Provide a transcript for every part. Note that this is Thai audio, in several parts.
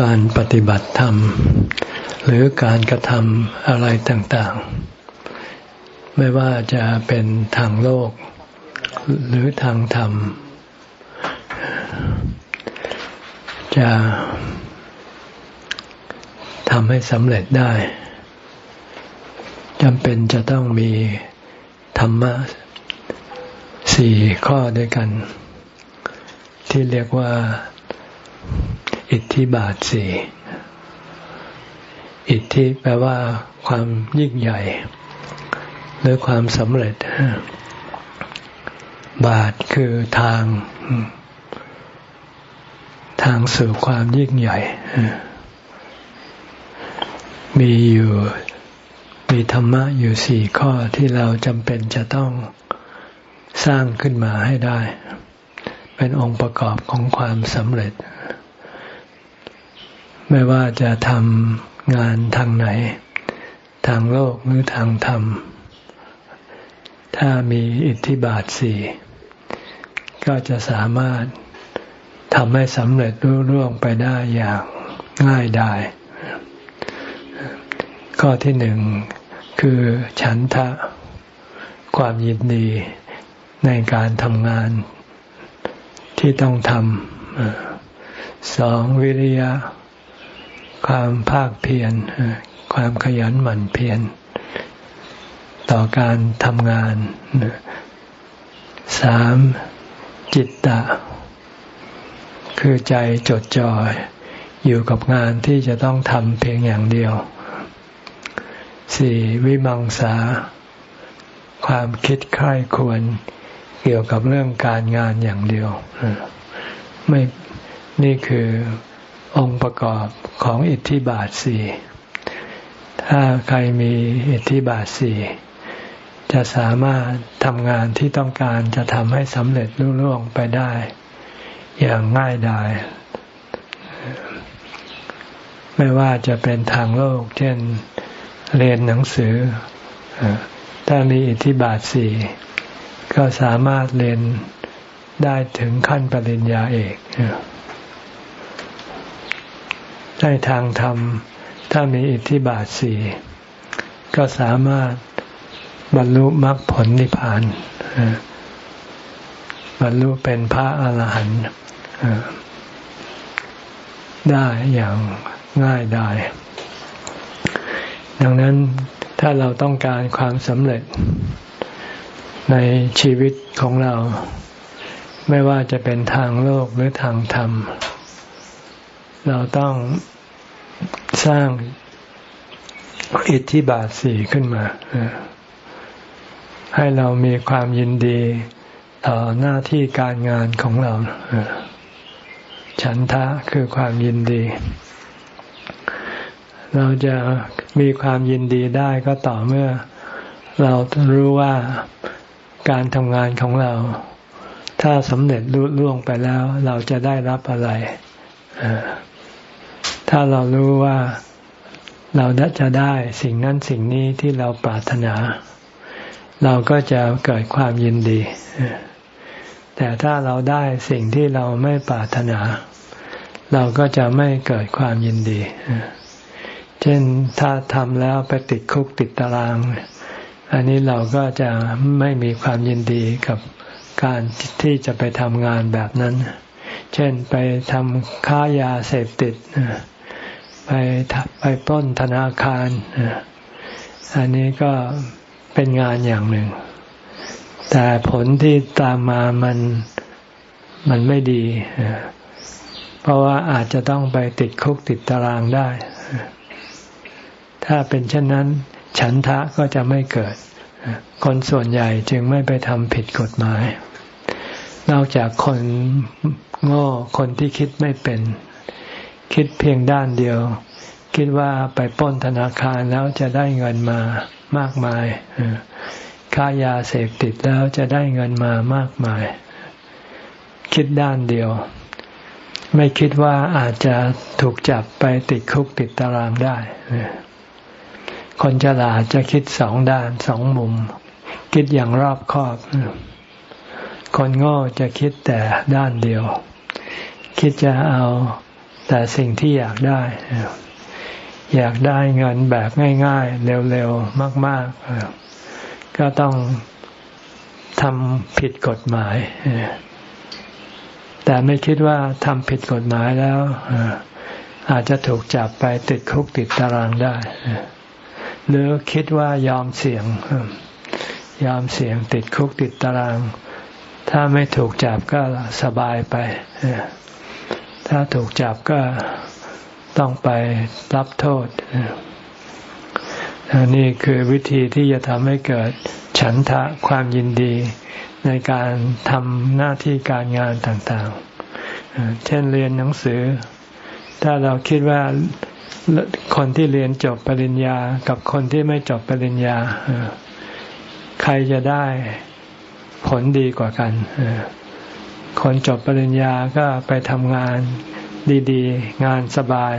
การปฏิบัติธรรม หรือการกระทำอะไรต่างๆ ไม่ว่าจะเป็นทางโลก หรือทางธรรม จะทำให้สำเร็จได้จำเป็นจะต้องมีธรรมะสี่ข้อด้วยกัน ที่เรียกว่า อิทธิบาทสี่อิทธิแปลว่า ความยิ่งใหญ่หรือความสำเร็จ บาทคือทาง ทางสู่ความยิ่งใหญ่ มีอยู่มีธรรมะอยู่สี่ข้อที่เราจำเป็นจะต้องสร้างขึ้นมาให้ได้ เป็นองค์ประกอบของความสำเร็จ ไม่ว่าจะทำงานทางไหน ทางโลกหรือทางธรรม ถ้ามีอิทธิบาทสี่ก็จะสามารถทำให้สำเร็จรุ่ร่วงไปได้อย่างง่ายดายข้อที่หนึ่งคือฉันทะความยินดีในการทำงานที่ต้องทำสองวิริยะ ความภาคเพียรความขยันหมั่นเพียรต่อการทำงานสามจิตตะ คือใจจดจ่ออยู่กับงานที่จะต้องทำเพียงอย่างเดียวสี่วิมังสา ความคิดค่ายควรเกี่ยวกับเรื่องการงานอย่างเดียวไม่นี่คือ องค์ประกอบของอิทธิบาทสี่ถ้าใครมีอิทธิบาทสี่จะสามารถทำงานที่ต้องการจะทำให้สำเร็จรุ่ล่วงไปได้ อย่างง่ายดายไม่ว่าจะเป็นทางโลก เช่นเรียนหนังสือ ถ้ามีอิทธิบาทสี่ก็สามารถเรียนได้ถึงขั้นปริญญาเอก ได้ทางธรรม ถ้ามีอิทธิบาทสี่ก็สามารถบรรลุมรรคผลนิพพานบรรลุเป็นพระอาหารหันต์ได้อย่างง่ายได้ดังนั้นถ้าเราต้องการความสำเร็จในชีวิตของเรา ไม่ว่าจะเป็นทางโลกหรือทางธรรม เราต้องสร้างอิทธิบาทสี่ขึ้นมา ให้เรามีความยินดีต่อหน้าที่การงานของเรา ฉันทะคือความยินดี เราจะมีความยินดีได้ก็ต่อเมื่อ เรารู้ว่าการทำงานของเรา ถ้าสำเร็จรุ่ล่วงไปแล้ว เราจะได้รับอะไร ถ้าเรารู้ว่าเราจะได้สิ่งนั้นสิ่งนี้ที่เราปรารถนา เราก็จะเกิดความยินดี แต่ถ้าเราได้สิ่งที่เราไม่ปรารถนา เราก็จะไม่เกิดความยินดี เช่นถ้าทำแล้วไปติดคุกติดตาราง อันนี้เราก็จะไม่มีความยินดีกับการที่จะไปทำงานแบบนั้น เช่นไปทำค้ายาเสพติด ไปไปปล้นธนาคาร อันนี้ก็เป็นงานอย่างหนึ่ง แต่ผลที่ตามมามันมันไม่ดี เพราะว่าอาจจะต้องไปติดคุกติดตารางได้ ถ้าเป็นเช่นนั้น ฉันทะก็จะไม่เกิด คนส่วนใหญ่จึงไม่ไปทำผิดกฎหมาย นอกจากคนโง่คนที่คิดไม่เป็น คิดเพียงด้านเดียว คิดว่าไปป้นธนาคารแล้วจะได้เงินมามากมายค่ายาเสพติดแล้วจะได้เงินมามากมาย คิดด้านเดียว ไม่คิดว่าอาจจะถูกจับไปติดคุกติดตารางได้ คนฉลาดจะคิดสองด้านสองมุม คิดอย่างรอบคอบ คนโง่จะคิดแต่ด้านเดียว คิดจะเอาแต่สิ่งที่อยากได้ อยากได้เงินแบบง่าย ๆ เร็วๆ มาก ๆ ก็ต้องทำผิดกฎหมาย แต่ไม่คิดว่าทำผิดกฎหมายแล้วอาจจะถูกจับไปติดคุกติดตารางได้ หรือคิดว่ายอมเสี่ยง ยอมเสี่ยงติดคุกติดตาราง ถ้าไม่ถูกจับก็สบายไป ถ้าถูกจับก็ ต้องไปรับโทษนี่คือวิธีที่จะทำให้เกิดฉันทะความยินดีในการทำหน้าที่การงานต่างๆ เช่นเรียนหนังสือ ถ้าเราคิดว่าคนที่เรียนจบปริญญากับคนที่ไม่จบปริญญา ใครจะได้ผลดีกว่ากัน คนจบปริญญาก็ไปทำงาน ดีๆ งานสบาย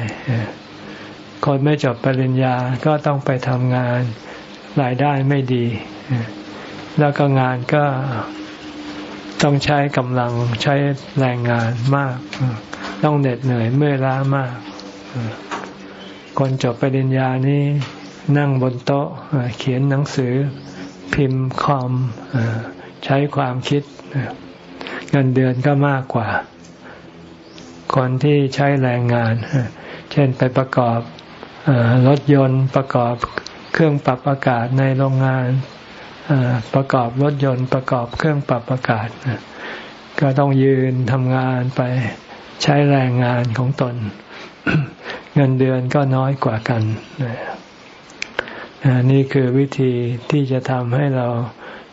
คนไม่จบปริญญาก็ต้องไปทำงานรายได้ไม่ดี แล้วก็งานก็ต้องใช้กำลังใช้แรงงานมาก ต้องเหน็ดเหนื่อยเมื่อยล้ามาก คนจบปริญญานี้นั่งบนโต๊ะเขียนหนังสือ พิมพ์คอมใช้ความคิดเงินเดือนก็มากกว่า คนที่ใช้แรงงาน เช่นไปประกอบรถยนต์ประกอบเครื่องปรับอากาศในโรงงานประกอบรถยนต์ประกอบเครื่องปรับอากาศ ก็ต้องยืนทำงานไปใช้แรงงานของตน เงินเดือนก็น้อยกว่ากัน นี่คือวิธีที่จะทำให้เรา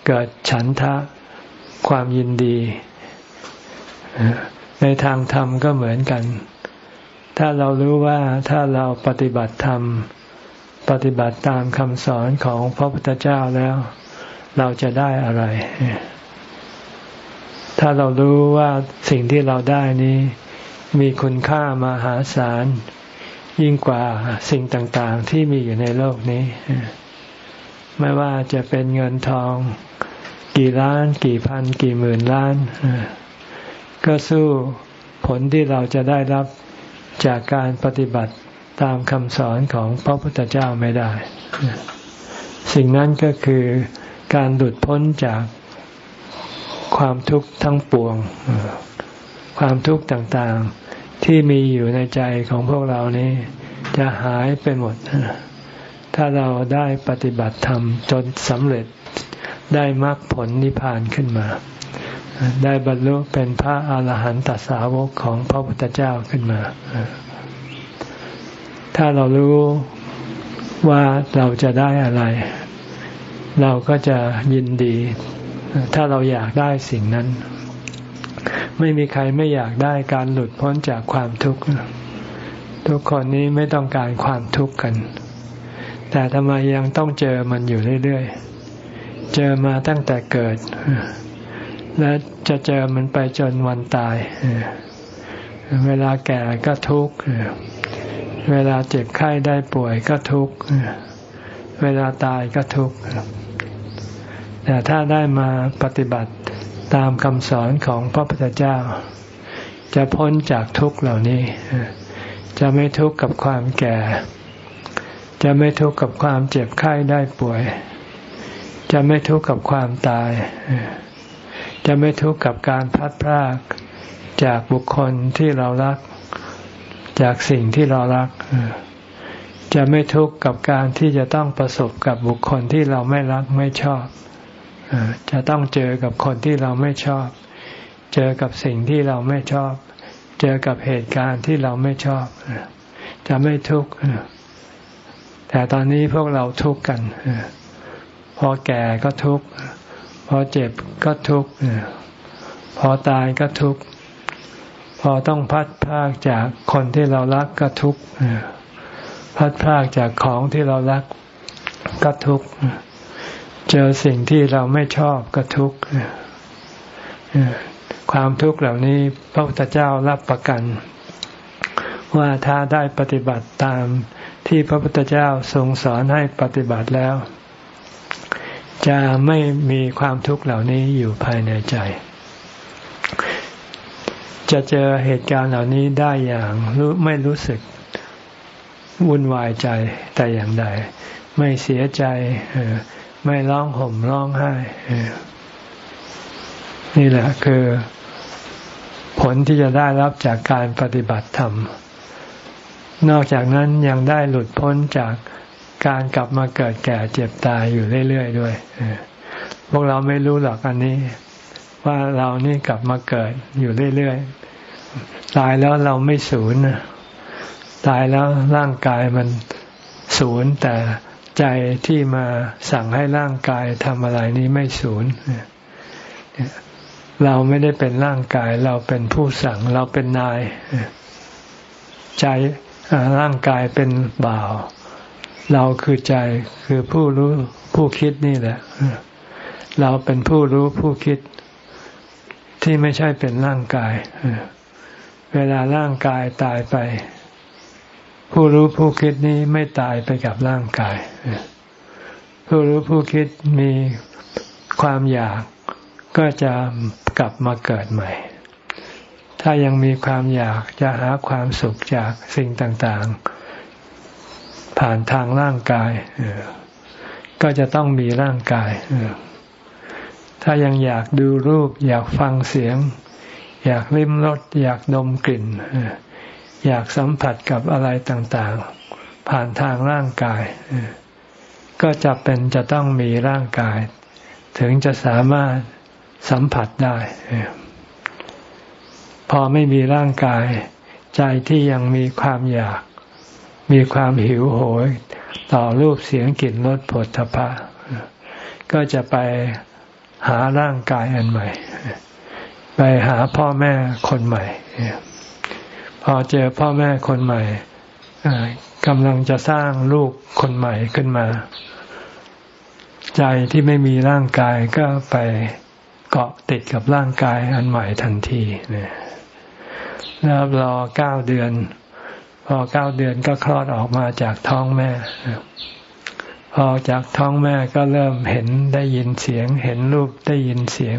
เกิดฉันทะความยินดี ในทางธรรมก็เหมือนกัน ถ้าเรารู้ว่าถ้าเราปฏิบัติธรรม ปฏิบัติตามคำสอนของพระพุทธเจ้าแล้ว เราจะได้อะไร ถ้าเรารู้ว่าสิ่งที่เราได้นี้ มีคุณค่ามหาศาล ยิ่งกว่าสิ่งต่างๆ ที่มีอยู่ในโลกนี้ ไม่ว่าจะเป็นเงินทอง กี่ล้าน กี่พัน กี่หมื่นล้าน ก็สู้ผลที่เราจะได้รับจากการปฏิบัติตามคำสอนของพระพุทธเจ้าไม่ได้ สิ่งนั้นก็คือการหลุดพ้นจากความทุกข์ทั้งปวง ความทุกข์ต่างๆที่มีอยู่ในใจของพวกเรานี้ จะหายไปหมด ถ้าเราได้ปฏิบัติธรรมจนสำเร็จได้มรรคผลนิพพานขึ้นมา ได้บรรลุเป็นพระอาหารหันตสาวกของพระพุทธเจ้าขึ้นมา ถ้าเรารู้ว่าเราจะได้อะไร เราก็จะยินดี ถ้าเราอยากได้สิ่งนั้น ไม่มีใครไม่อยากได้การหลุดพ้นจากความทุกข์ ทุกคนนี้ไม่ต้องการความทุกข์กัน แต่ทำไมยังต้องเจอมันอยู่เรื่อยๆ เจอมาตั้งแต่เกิด และจะเจอมันไปจนวันตาย เวลาแก่ก็ทุกข์ เวลาเจ็บไข้ได้ป่วยก็ทุกข์ เวลาตายก็ทุกข์ แต่ถ้าได้มาปฏิบัติตามคำสอนของพระพุทธเจ้า จะพ้นจากทุกข์เหล่านี้ จะไม่ทุกข์กับความแก่ จะไม่ทุกข์กับความเจ็บไข้ได้ป่วย จะไม่ทุกข์กับความตาย จะไม่ทุกข์กับการพัดพรากจากบุคคลที่เรารัก จากสิ่งที่เรารัก จะไม่ทุกข์กับการที่จะต้องประสบกับบุคคลที่เราไม่รักไม่ชอบ จะต้องเจอกับคนที่เราไม่ชอบ เจอกับสิ่งที่เราไม่ชอบ เจอกับเหตุการณ์ที่เราไม่ชอบ จะไม่ทุกข์แต่ตอนนี้พวกเราทุกข์กัน พอแก่ก็ทุกข์ พอเจ็บก็ทุกข์พอตายก็ทุกข์พอต้องพัดพากจากคนที่เรารักก็ทุกข์พัดพากจากของที่เรารักก็ทุกข์เจอสิ่งที่เราไม่ชอบก็ทุกข์ความทุกข์เหล่านี้พระพุทธเจ้ารับประกัน ว่าถ้าได้ปฏิบัติตามที่พระพุทธเจ้าทรงสอนให้ปฏิบัติแล้ว จะไม่มีความทุกข์เหล่านี้อยู่ภายในใจ จะเจอเหตุการณ์เหล่านี้ได้อย่างรู้ไม่รู้สึกวุ่นวายใจแต่อย่างใด ไม่เสียใจไม่ร้องห่มร้องไห้นี่แหละคือผลที่จะได้รับจากการปฏิบัติธรรม นอกจากนั้นยังได้หลุดพ้นจาก การกลับมาเกิดแก่เจ็บตายอยู่เรื่อยๆด้วยพวกเราไม่รู้หรอกอันนี้ ว่าเรานี่กลับมาเกิดอยู่เรื่อยๆตายแล้วเราไม่สูญตายแล้วร่างกายมันสูญแต่ใจที่มาสั่งให้ร่างกายทำอะไรนี้ไม่สูญเราไม่ได้เป็นร่างกาย เราเป็นผู้สั่งเราเป็นนาย ใจร่างกายเป็นบ่าว เราคือใจคือผู้รู้ผู้คิดนี่แหละ เราเป็นผู้รู้ผู้คิดที่ไม่ใช่เป็นร่างกาย เวลาร่างกายตายไป ผู้รู้ผู้คิดนี้ไม่ตายไปกับร่างกาย ผู้รู้ผู้คิดมีความอยากก็จะกลับมาเกิดใหม่ ถ้ายังมีความอยากจะหาความสุขจากสิ่งต่าง ๆ ผ่านทางร่างกายก็จะต้องมีร่างกายถ้ายังอยากดูรูป อยากฟังเสียง อยากลิ้มรสอยากดมกลิ่นอยากสัมผัสกับอะไรต่างๆ ผ่านทางร่างกายก็จะเป็นจะต้องมีร่างกาย ถึงจะสามารถสัมผัสได้ พอไม่มีร่างกาย ใจที่ยังมีความอยาก มีความหิวโหย ต่อรูปเสียงกลิ่นรสผลทพะ ก็จะไปหาร่างกายอันใหม่ ไปหาพ่อแม่คนใหม่ พอเจอพ่อแม่คนใหม่กำลังจะสร้างลูกคนใหม่ขึ้นมา ใจที่ไม่มีร่างกายก็ไปเกาะติดกับร่างกายอันใหม่ทันทีเนี่ยแล้วรอเก้าเดือน พอเก้าเดือนก็คลอดออกมาจากท้องแม่ พอจากท้องแม่ก็เริ่มเห็นได้ยินเสียง เห็นรูปได้ยินเสียง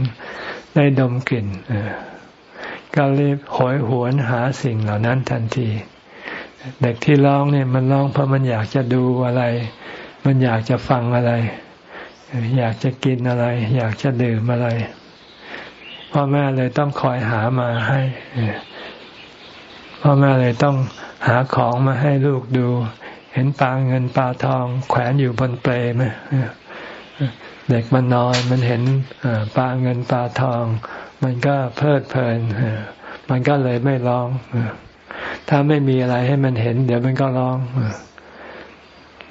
ได้ดมกลิ่นก็รีบหอยหวนหาสิ่งเหล่านั้นทันที เด็กที่ร้องเนี่ยมันร้องเพราะมันอยากจะดูอะไร มันอยากจะฟังอะไร อยากจะกินอะไร อยากจะดื่มอะไรพ่อแม่เลยต้องคอยหามาให้ พ่อแม่เลยต้องหาของมาให้ลูกดู เห็นปลาเงินปลาทอง แขวนอยู่บนเปลไหมเด็กมันนอนมันเห็นปลาเงินปลาทอง มันก็เพลิดเพลินมันก็เลยไม่ร้องถ้าไม่มีอะไรให้มันเห็น เดี๋ยวมันก็ร้อง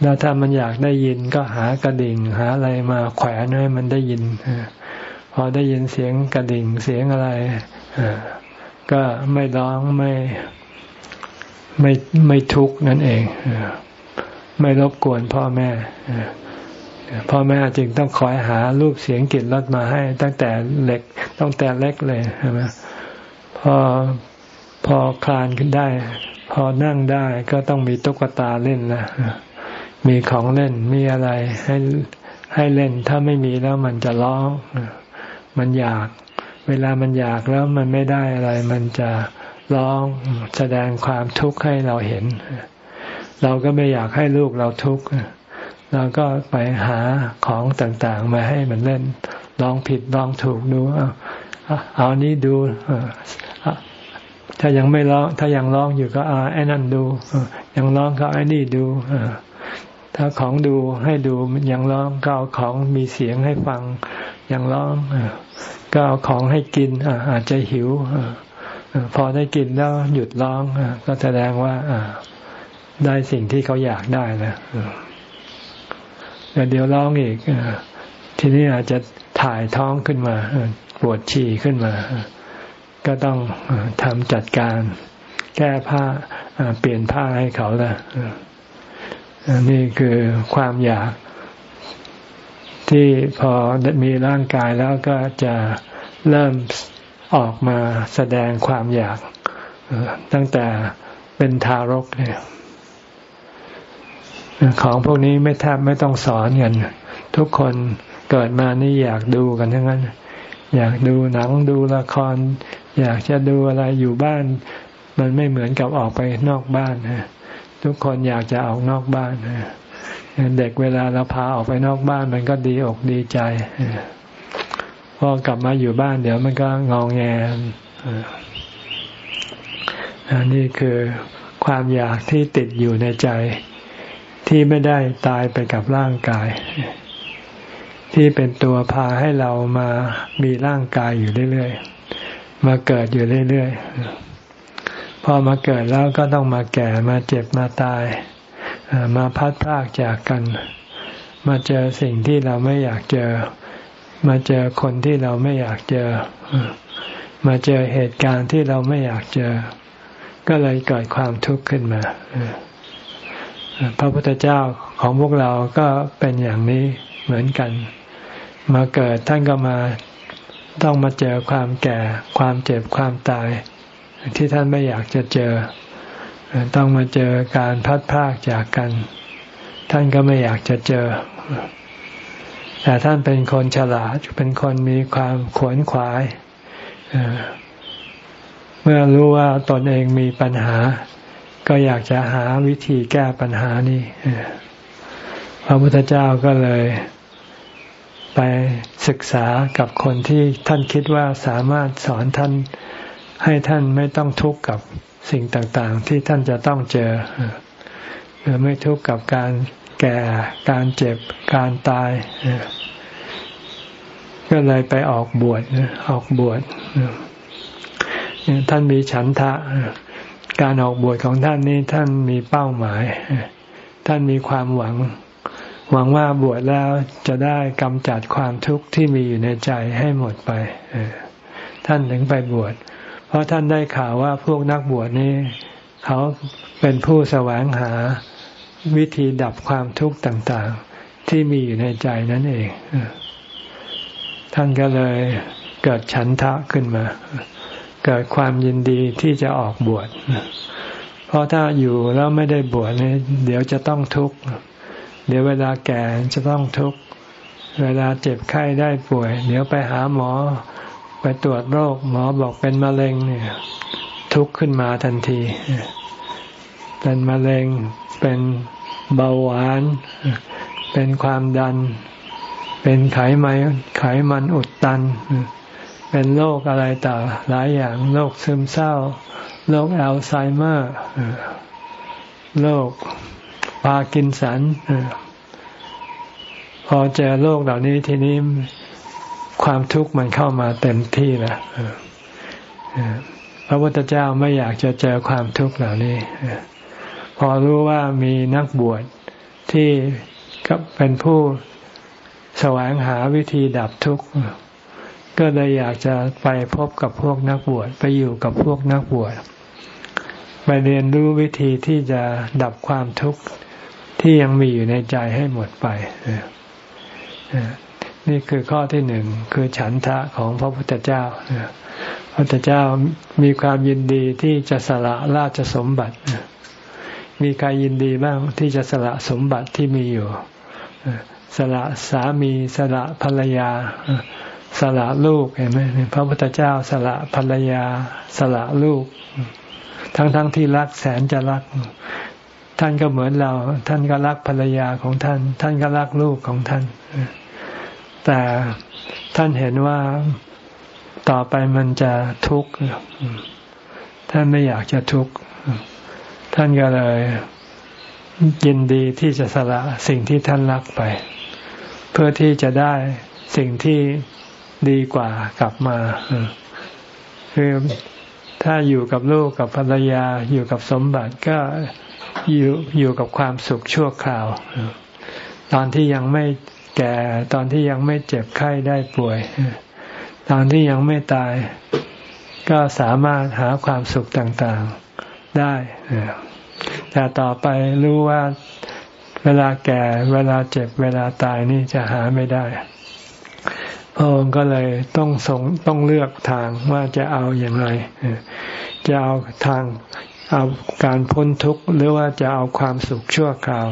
แล้วถ้ามันอยากได้ยินก็หากระดิ่ง หาอะไรมาแขวนให้มันได้ยินพอได้ยินเสียงกระดิ่งเสียงอะไร ก็ไม่ร้องไม่ไม่ไม่ทุกข์นั่นเอง ไม่รบกวนพ่อแม่ พ่อแม่จึงต้องคอยหารูปเสียงกลิ่นรสมาให้ ตั้งแต่เล็กตั้งแต่เล็กเลยใช่ไหมพอพอคลานขึ้นได้ พอนั่งได้ก็ต้องมีตุ๊กตาเล่นละมีของเล่นมีอะไรให้ให้เล่นถ้าไม่มีแล้วมันจะร้องมันอยาก เวลามันอยากแล้วมันไม่ได้อะไร มันจะร้องแสดงความทุกข์ให้เราเห็น เราก็ไม่อยากให้ลูกเราทุกข์เราก็ไปหาของต่างๆ มาให้มันเล่นลองผิดลองถูกดูเอานี้ดูถ้ายังไม่ร้อง ถ้ายังร้องอยู่ก็เอาไอ้นั่นดูยังร้องก็ไอ้นี่ดูถ้าของดูให้ดูยังร้องก็เอาของมีเสียงให้ฟังยังร้อง ก็เอาของให้กินอาจจะหิวพอได้กินแล้วหยุดร้องก็แสดงว่าได้สิ่งที่เขาอยากได้แล้วเดี๋ยวร้องอีกทีนี้อาจจะถ่ายท้องขึ้นมาปวดฉี่ขึ้นมา ก็ต้องทำจัดการ แก้ผ้าเปลี่ยนผ้าให้เขาละนี่คือความอยาก ที่พอมีร่างกายแล้วก็จะเริ่มออกมาแสดงความอยากตั้งแต่เป็นทารกเนี่ยของพวกนี้ไม่แทบไม่ต้องสอนกันทุกคนเกิดมานี่อยากดูกันทั้งนั้น อยากดูหนังดูละคร อยากจะดูอะไรอยู่บ้าน มันไม่เหมือนกับออกไปนอกบ้านนะทุกคนอยากจะออกนอกบ้านนะ เด็กเวลาเราพาออกไปนอกบ้านมันก็ดีอกดีใจพอกลับมาอยู่บ้านเดี๋ยวมันก็งองแงนนี้คือความอยากที่ติดอยู่ในใจที่ไม่ได้ตายไปกับร่างกาย ที่เป็นตัวพาให้เรามามีร่างกายอยู่เรื่อยๆมาเกิดอยู่เรื่อยๆพอมาเกิดแล้วก็ต้องมาแก่มาเจ็บมาตาย มาพัดพากจากกัน มาเจอสิ่งที่เราไม่อยากเจอ มาเจอคนที่เราไม่อยากเจอ มาเจอเหตุการณ์ที่เราไม่อยากเจอ ก็เลยเกิดความทุกข์ขึ้นมาพระพุทธเจ้าของพวกเราก็เป็นอย่างนี้เหมือนกัน มาเกิดท่านก็มาต้องมาเจอความแก่ ความเจ็บความตาย ที่ท่านไม่อยากจะเจอ ต้องมาเจอการพัดพากจากกัน ท่านก็ไม่อยากจะเจอ แต่ท่านเป็นคนฉลาด เป็นคนมีความขวนขวาย เมื่อรู้ว่าตนเองมีปัญหา ก็อยากจะหาวิธีแก้ปัญหานี้พระพุทธเจ้าก็เลยไปศึกษากับคนที่ท่านคิดว่าสามารถสอนท่านให้ท่านไม่ต้องทุกข์กับ สิ่งต่างๆ ที่ท่านจะต้องเจอไม่ทุกข์กับการแก่ การเจ็บ การตาย ก็เลยไปออกบวชออกบวชท่านมีฉันทะ การออกบวชของท่านนี้ท่านมีเป้าหมาย ท่านมีความหวัง หวังว่าบวชแล้วจะได้กำจัดความทุกข์ที่มีอยู่ในใจให้หมดไป ท่านถึงไปบวช เพราะท่านได้ข่าวว่าพวกนักบวชนี้ เขาเป็นผู้แสวงหาวิธีดับความทุกข์ต่างๆ ที่มีอยู่ในใจนั่นเอง ท่านก็เลยเกิดฉันทะขึ้นมา เกิดความยินดีที่จะออกบวชเพราะถ้าอยู่แล้วไม่ได้บวชเนี่ยเดี๋ยวจะต้องทุกข์เดี๋ยวเวลาแก่จะต้องทุกข์เวลาเจ็บไข้ได้ป่วย เดี๋ยวไปหาหมอ ไปตรวจโรคหมอบอกเป็นมะเร็งเนี่ย ทุกข์ขึ้นมาทันที เป็นมะเร็ง เป็นเบาหวาน เป็นความดัน เป็นไขมันไขมันอุดตัน เป็นโรคอะไรต่อหลายอย่างโรคซึมเศร้าโรคอัลไซเมอร์โรคพาร์กินสันพอเจอโรคเหล่านี้ทีนี้ ความทุกข์มันเข้ามาเต็มที่แล้วพระพุทธเจ้าไม่อยากจะเจอความทุกข์เหล่านี้ พอรู้ว่ามีนักบวชที่เป็นผู้แสวงหาวิธีดับทุกข์ ก็เลยอยากจะไปพบกับพวกนักบวชไปอยู่กับพวกนักบวชไปเรียนรู้วิธีที่จะดับความทุกข์ที่ยังมีอยู่ในใจให้หมดไป นี่คือข้อที่หนึ่งคือฉันทะของพระพุทธเจ้าพระพุทธเจ้ามีความยินดีที่จะสละราชสมบัติ มีใครยินดีบ้างที่จะสละสมบัติที่มีอยู่ สละสามีสละภรรยา สละลูกเห็นไหมพระพุทธเจ้าสละภรรยา สละลูก ทั้งๆทที่รักแสนจะรักท่านก็เหมือนเรา ท่านก็รักภรรยาของท่าน ท่านก็รักลูกของท่าน แต่ท่านเห็นว่าต่อไปมันจะทุกข์ ท่านไม่อยากจะทุกข์ ท่านก็เลยยินดีที่จะสละสิ่งที่ท่านรักไป เพื่อที่จะได้สิ่งที่ดีกว่ากลับมา คือถ้าอยู่กับลูกกับภรรยาอยู่กับสมบัติก็อยู่อยู่กับความสุขชั่วคราว ตอนที่ยังไม่ แก่ตอนที่ยังไม่เจ็บไข้ได้ป่วย ตอนที่ยังไม่ตาย ก็สามารถหาความสุขต่างๆได้แต่ต่อไปรู้ว่าเวลาแก่เวลาเจ็บเวลาตายนี่จะหาไม่ได้พระองค์ก็เลยต้องส่งต้องเลือกทางว่าจะเอาอย่างไรจะเอาทางเอาการพ้นทุกข์หรือว่าจะเอาความสุขชั่วคราว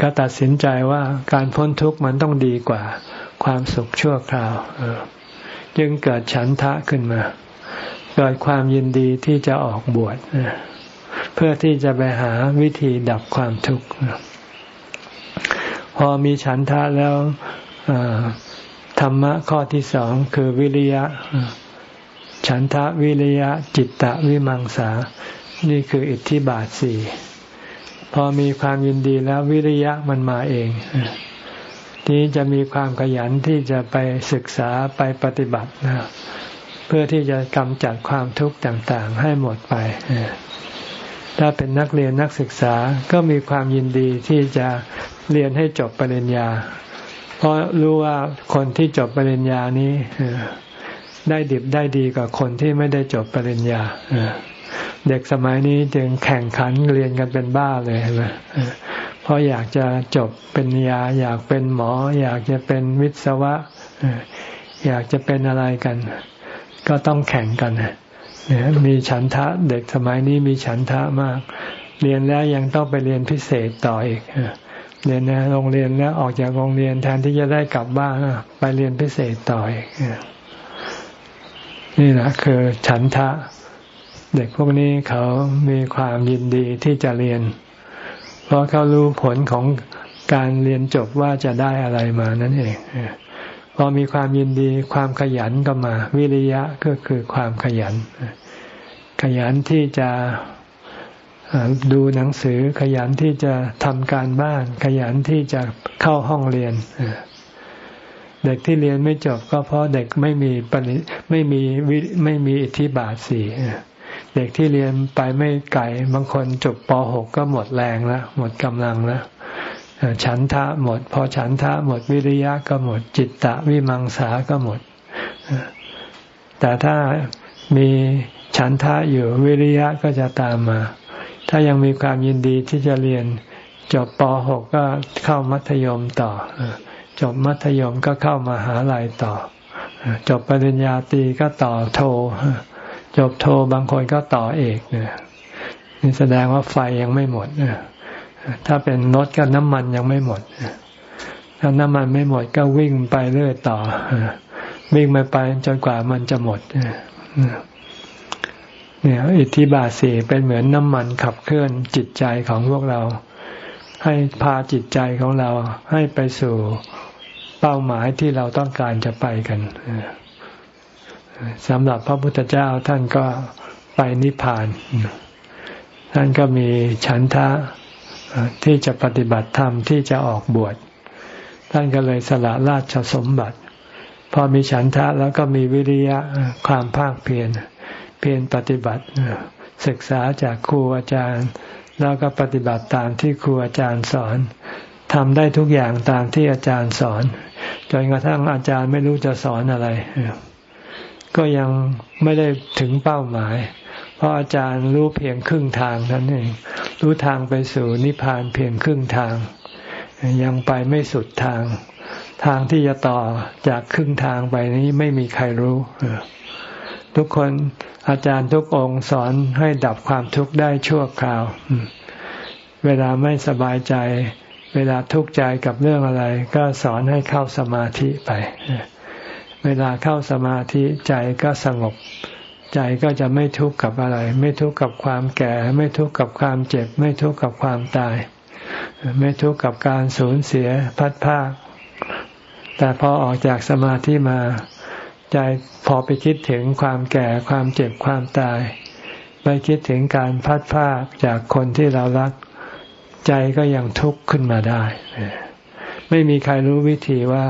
ก็ตัดสินใจว่าการพ้นทุกข์มันต้องดีกว่า ความสุขชั่วคราวจึงเกิดฉันทะขึ้นมา เกิดความยินดีที่จะออกบวชเพื่อที่จะไปหาวิธีดับความทุกข์พอมีฉันทะแล้วธรรมะข้อที่สองคือวิริยะ ฉันทะวิริยะจิตตะวิมังสา นี่คืออิทธิบาทสี่ พอมีความยินดีแล้ววิริยะมันมาเองนี้จะมีความขยันที่จะไปศึกษาไปปฏิบัตินะเพื่อที่จะกำจัดความทุกข์ต่างๆ ให้หมดไป ถ้าเป็นนักเรียนนักศึกษาก็มีความยินดีที่จะเรียนให้จบปริญญา เพราะรู้ว่าคนที่จบปริญญานี้ได้ดิบได้ดีกว่าคนที่ไม่ได้จบปริญญา เด็กสมัยนี้จึงแข่งขันเรียนกันเป็นบ้าเลยนะเพราะอยากจะจบเป็นยา อยากเป็นหมอ อยากจะเป็นวิศวะ อยากจะเป็นอะไรกัน ก็ต้องแข่งกันมีฉันทะเด็กสมัยนี้มีฉันทะมาก เรียนแล้วยังต้องไปเรียนพิเศษต่ออีกเรียนในโรงเรียนแล้วออกจากโรงเรียนแทนที่จะได้กลับบ้านไปเรียนพิเศษต่ออีกนี่แหละคือฉันทะ เด็กพวกนี้เขามีความยินดีที่จะเรียน เพราะเขารู้ผลของการเรียนจบว่าจะได้อะไรมานั่นเองพอมีความยินดีความขยันก็มา วิริยะก็คือความขยัน ขยันที่จะดูหนังสือขยันที่จะทำการบ้าน ขยันที่จะเข้าห้องเรียน เด็กที่เรียนไม่จบก็เพราะเด็กไม่มีปริไม่มีวิไม่มีอิทธิบาทสี่ เด็กที่เรียนไปไม่ไกลบางคนจบป .6 ก็หมดแรงแล้วหมดกำลังแล้วฉันทะหมด พอฉันทะหมดวิริยะก็หมด จิตตะวิมังสาก็หมด แต่ถ้ามีฉันทะอยู่วิริยะก็จะตามมา ถ้ายังมีความยินดีที่จะเรียนจบป .6 ก็เข้ามัธยมต่อ จบมัธยมก็เข้ามาหาลัยต่อ จบปริญญาตรีก็ต่อโท จบโทบางคนก็ต่อเอกเนี่ยนี่แสดงว่าไฟยังไม่หมดถ้าเป็นรถก็น้ำมันยังไม่หมดถ้าน้ำมันไม่หมดก็วิ่งไปเรื่อยต่อวิ่งไปไปจนกว่ามันจะหมดเนี่ยอิทธิบาทสี่เป็นเหมือนน้ำมันขับเคลื่อนจิตใจของพวกเรา ให้พาจิตใจของเราให้ไปสู่เป้าหมายที่เราต้องการจะไปกัน สำหรับพระพุทธเจ้าท่านก็ไปนิพพาน ท่านก็มีฉันทะที่จะปฏิบัติธรรมที่จะออกบวช ท่านก็เลยสละราชสมบัติ พอมีฉันทะแล้วก็มีวิริยะความภาคเพียรเพียรปฏิบัติ ศึกษาจากครูอาจารย์ แล้วก็ปฏิบัติตามที่ครูอาจารย์สอนทำได้ทุกอย่างตามที่อาจารย์สอน จนกระทั่งอาจารย์ไม่รู้จะสอนอะไร ก็ยังไม่ได้ถึงเป้าหมาย เพราะอาจารย์รู้เพียงครึ่งทางนั้นเองรู้ทางไปสู่นิพพานเพียงครึ่งทาง ยังไปไม่สุดทาง ทางที่จะต่อจากครึ่งทางไปนี้ไม่มีใครรู้ทุกคนอาจารย์ทุกองค์สอนให้ดับความทุกข์ได้ชั่วคราว เวลาไม่สบายใจ เวลาทุกข์ใจกับเรื่องอะไร ก็สอนให้เข้าสมาธิไป เวลาเข้าสมาธิใจก็สงบ ใจก็จะไม่ทุกข์กับอะไร ไม่ทุกข์กับความแก่ ไม่ทุกข์กับความเจ็บ ไม่ทุกข์กับความตาย ไม่ทุกข์กับการสูญเสียพัดภาค แต่พอออกจากสมาธิมา ใจพอไปคิดถึงความแก่ความเจ็บความตาย ไปคิดถึงการพัดภาคจากคนที่เรารัก ใจก็ยังทุกข์ขึ้นมาได้ไม่มีใครรู้วิธีว่า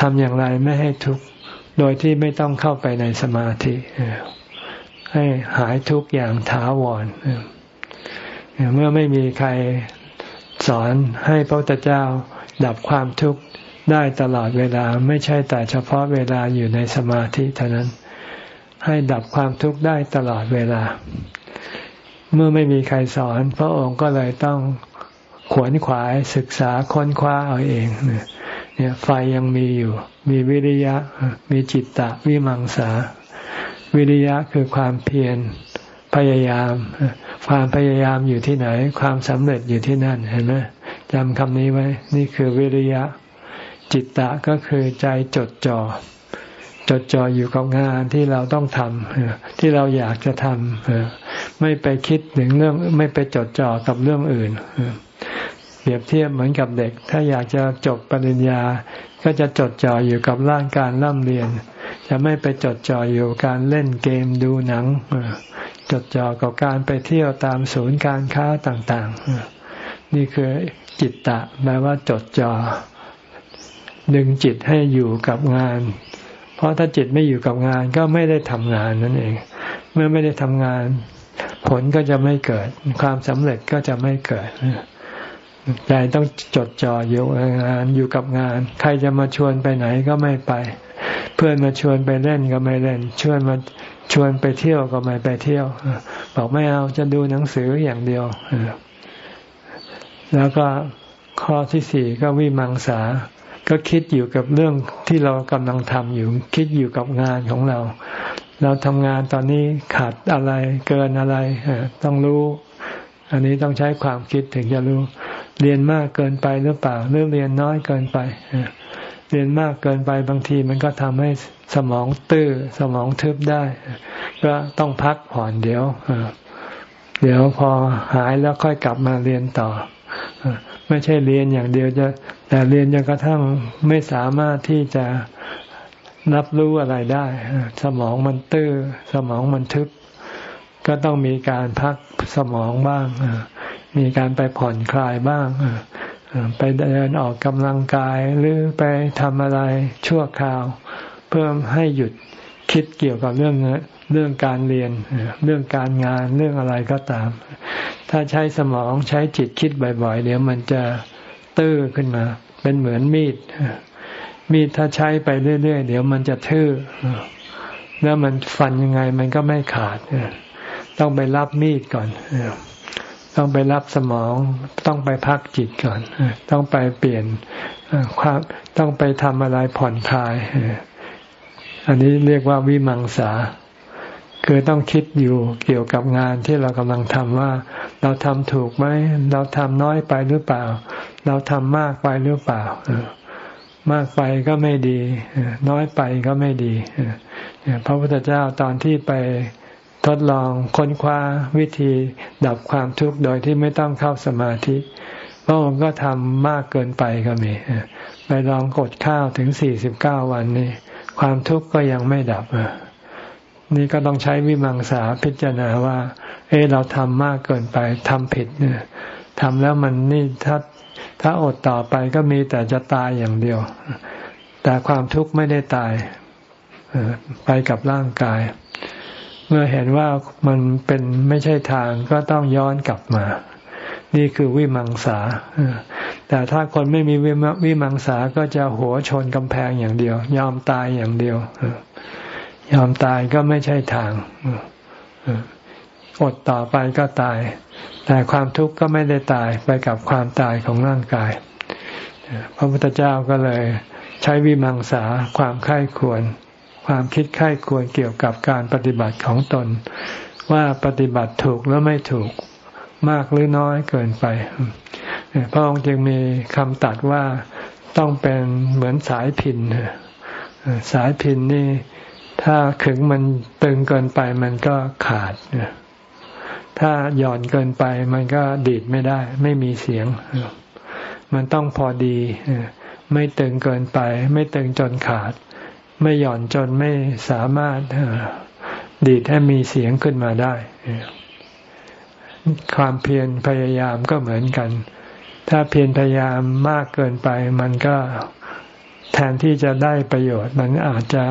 ทำอย่างไรไม่ให้ทุกข์โดยที่ไม่ต้องเข้าไปในสมาธิให้หายทุกข์อย่างถาวรเมื่อไม่มีใครสอนให้พระพุทธเจ้าดับความทุกข์ได้ตลอดเวลาไม่ใช่แต่เฉพาะเวลาอยู่ในสมาธิเท่านั้น ให้ดับความทุกข์ได้ตลอดเวลา เมื่อไม่มีใครสอน พระองค์ก็เลยต้องขวนขวายศึกษาค้นคว้าเอาเองเนี่ย ไฟยังมีอยู่ มีวิริยะ มีจิตตะวิมังสา วิริยะคือความเพียรพยายาม ความพยายามอยู่ที่ไหน ความสำเร็จอยู่ที่นั่นเห็นไหมจำคำนี้ไว้ นี่คือวิริยะ จิตตะก็คือใจจดจอ่อจจดจ่ออยู่กับงานที่เราต้องทำที่เราอยากจะทำไม่ไปคิดถึงเรื่อง ไม่ไปจดจ่อกับเรื่องอื่น เปรียบเทียบเหมือนกับเด็ก ถ้าอยากจะจบปริญญา ก็จะจดจ่ออยู่กับร่างการร่ำเรียน จะไม่ไปจดจ่ออยู่การเล่นเกมดูหนัง จดจ่อกับการไปเที่ยวตามศูนย์การค้าต่าง ๆ นี่คือจิตตะแปลว่าจดจ่อดึงจิตให้อยู่กับงาน เพราะถ้าจิตไม่อยู่กับงานก็ไม่ได้ทำงานนั่นเอง เมื่อไม่ได้ทำงาน ผลก็จะไม่เกิด ความสำเร็จก็จะไม่เกิด ใจต้องจดจ่ออยู่งานอยู่กับงาน ใครจะมาชวนไปไหนก็ไม่ไป เพื่อนมาชวนไปเล่นก็ไม่เล่น ชวนมาชวนไปเที่ยวก็ไม่ไปเที่ยว บอกไม่เอาจะดูหนังสืออย่างเดียว แล้วก็ข้อที่สี่ก็วิมังสา ก็คิดอยู่กับเรื่องที่เรากำลังทำอยู่ คิดอยู่กับงานของเรา เราทำงานตอนนี้ขาดอะไรเกินอะไรต้องรู้ อันนี้ต้องใช้ความคิดถึงจะรู้ เรียนมากเกินไปหรือเปล่าหรือเรียนน้อยเกินไป เรียนมากเกินไปบางทีมันก็ทำให้สมองตื้อสมองทึบได้ ก็ต้องพักผ่อนเดี๋ยวเดี๋ยวพอหายแล้วค่อยกลับมาเรียนต่อไม่ใช่เรียนอย่างเดียวจะ แต่เรียนจนกระทั่งไม่สามารถที่จะรับรู้อะไรได้ สมองมันตื้อ สมองมันทึบ ก็ต้องมีการพักสมองบ้าง มีการไปผ่อนคลายบ้างไปเดินออกกำลังกายหรือไปทำอะไรชั่วคราว เพื่อให้หยุดคิดเกี่ยวกับเรื่องเรื่องการเรียน เรื่องการงานเรื่องอะไรก็ตาม ถ้าใช้สมองใช้จิตคิดบ่อยๆ เดี๋ยวมันจะตื้อขึ้นมา เป็นเหมือนมีด มีดถ้าใช้ไปเรื่อยๆ เดี๋ยวมันจะทื่อ แล้วมันฟันยังไงมันก็ไม่ขาด ต้องไปรับมีดก่อน ต้องไปรับสมองต้องไปพักจิตก่อน ต้องไปเปลี่ยนความต้องไปทำอะไรผ่อนคลาย อันนี้เรียกว่าวิมังสา คือต้องคิดอยู่เกี่ยวกับงานที่เรากำลังทำว่า เราทำถูกไหม เราทำน้อยไปหรือเปล่า เราทำมากไปหรือเปล่ามากไปก็ไม่ดี น้อยไปก็ไม่ดีพระพุทธเจ้าตอนที่ไป ทดลองค้นคว้าวิธีดับความทุกข์โดยที่ไม่ต้องเข้าสมาธิพระองค์ก็ทำมากเกินไปก็มีไปลองกดข้าวถึงสี่สิบเก้าวันนี่ความทุกข์ก็ยังไม่ดับนี่ก็ต้องใช้วิมังสาพิจารณาว่า เออเราทำมากเกินไปทำผิดเนี่ยทำแล้วมันนี่ถ้าถ้าอดต่อไปก็มีแต่จะตายอย่างเดียว แต่ความทุกข์ไม่ได้ตายไปกับร่างกาย เมื่อเห็นว่ามันเป็นไม่ใช่ทางก็ต้องย้อนกลับมา นี่คือวิมังสา แต่ถ้าคนไม่มีวิมังสาก็จะหัวชนกำแพงอย่างเดียว ยอมตายอย่างเดียวยอมตายก็ไม่ใช่ทางอดต่อไปก็ตาย แต่ความทุกข์ก็ไม่ได้ตายไปกับความตายของร่างกาย พระพุทธเจ้าก็เลยใช้วิมังสาความค่ายควร ความคิดค่ายควรเกี่ยวกับการปฏิบัติของตน ว่าปฏิบัติถูกหรือไม่ถูกมากหรือน้อยเกินไป พระองค์จึงมีคำตัดว่าต้องเป็นเหมือนสายพินสายพินนี่ถ้าขึงมันตึงเกินไปมันก็ขาด ถ้าหย่อนเกินไปมันก็ดีดไม่ได้ ไม่มีเสียง มันต้องพอดี ไม่ตึงเกินไป ไม่ตึงจนขาด ไม่หย่อนจนไม่สามารถดีดให้มีเสียงขึ้นมาได้ ความเพียรพยายามก็เหมือนกัน ถ้าเพียรพยายามมากเกินไป มันก็แทนที่จะได้ประโยชน์ มันอาจจะ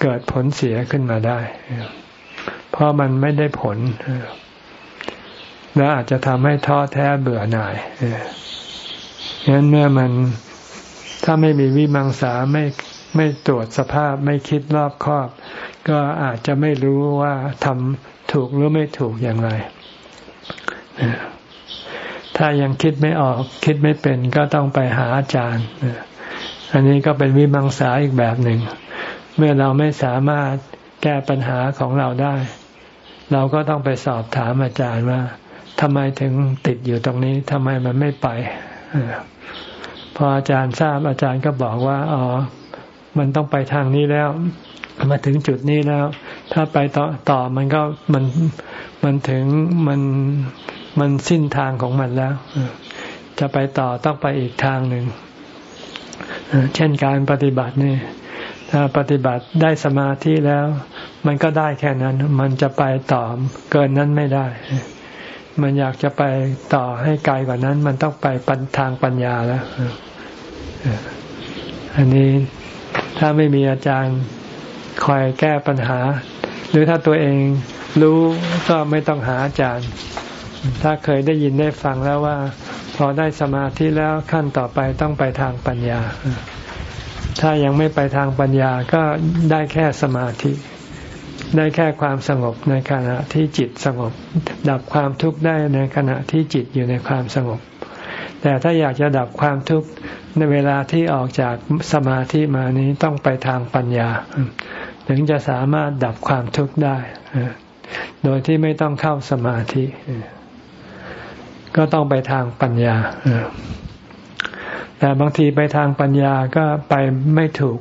เกิดผลเสียขึ้นมาได้ เพราะมันไม่ได้ผล แล้วอาจจะทำให้ท้อแท้เบื่อหน่ายฉะนั้นเมื่อมันถ้าไม่มีวิมังสาไม่ ไม่ตรวจสภาพไม่คิดรอบคอบ ก็อาจจะไม่รู้ว่าทำถูกหรือไม่ถูกอย่างไร ถ้ายังคิดไม่ออก คิดไม่เป็นก็ต้องไปหาอาจารย์ อันนี้ก็เป็นวิมังสาอีกแบบหนึ่ง เมื่อเราไม่สามารถแก้ปัญหาของเราได้ เราก็ต้องไปสอบถามอาจารย์ว่าทำไมถึงติดอยู่ตรงนี้ทำไมมันไม่ไปพออาจารย์ทราบอาจารย์ก็บอกว่าอ๋อ มันต้องไปทางนี้แล้ว มาถึงจุดนี้แล้ว ถ้าไปต่อต่อมันก็มันมันถึงมันมันสิ้นทางของมันแล้ว จะไปต่อต้องไปอีกทางหนึ่งเช่นการปฏิบัตินี่ถ้าปฏิบัติได้สมาธิแล้ว มันก็ได้แค่นั้น มันจะไปต่อเกินนั้นไม่ได้ มันอยากจะไปต่อให้ไกลกว่านั้น มันต้องไปปันทางปัญญาแล้วอันนี้ ถ้าไม่มีอาจารย์คอยแก้ปัญหา หรือถ้าตัวเองรู้ก็ไม่ต้องหาอาจารย์ ถ้าเคยได้ยินได้ฟังแล้วว่า พอได้สมาธิแล้วขั้นต่อไปต้องไปทางปัญญา ถ้ายังไม่ไปทางปัญญาก็ได้แค่สมาธิ ได้แค่ความสงบในขณะที่จิตสงบ ดับความทุกข์ได้ในขณะที่จิตอยู่ในความสงบ แต่ถ้าอยากจะดับความทุกข์ในเวลาที่ออกจากสมาธิมานี้ต้องไปทางปัญญา ถึงจะสามารถดับความทุกข์ได้ โดยที่ไม่ต้องเข้าสมาธิ ก็ต้องไปทางปัญญา แต่บางทีไปทางปัญญาก็ไปไม่ถูก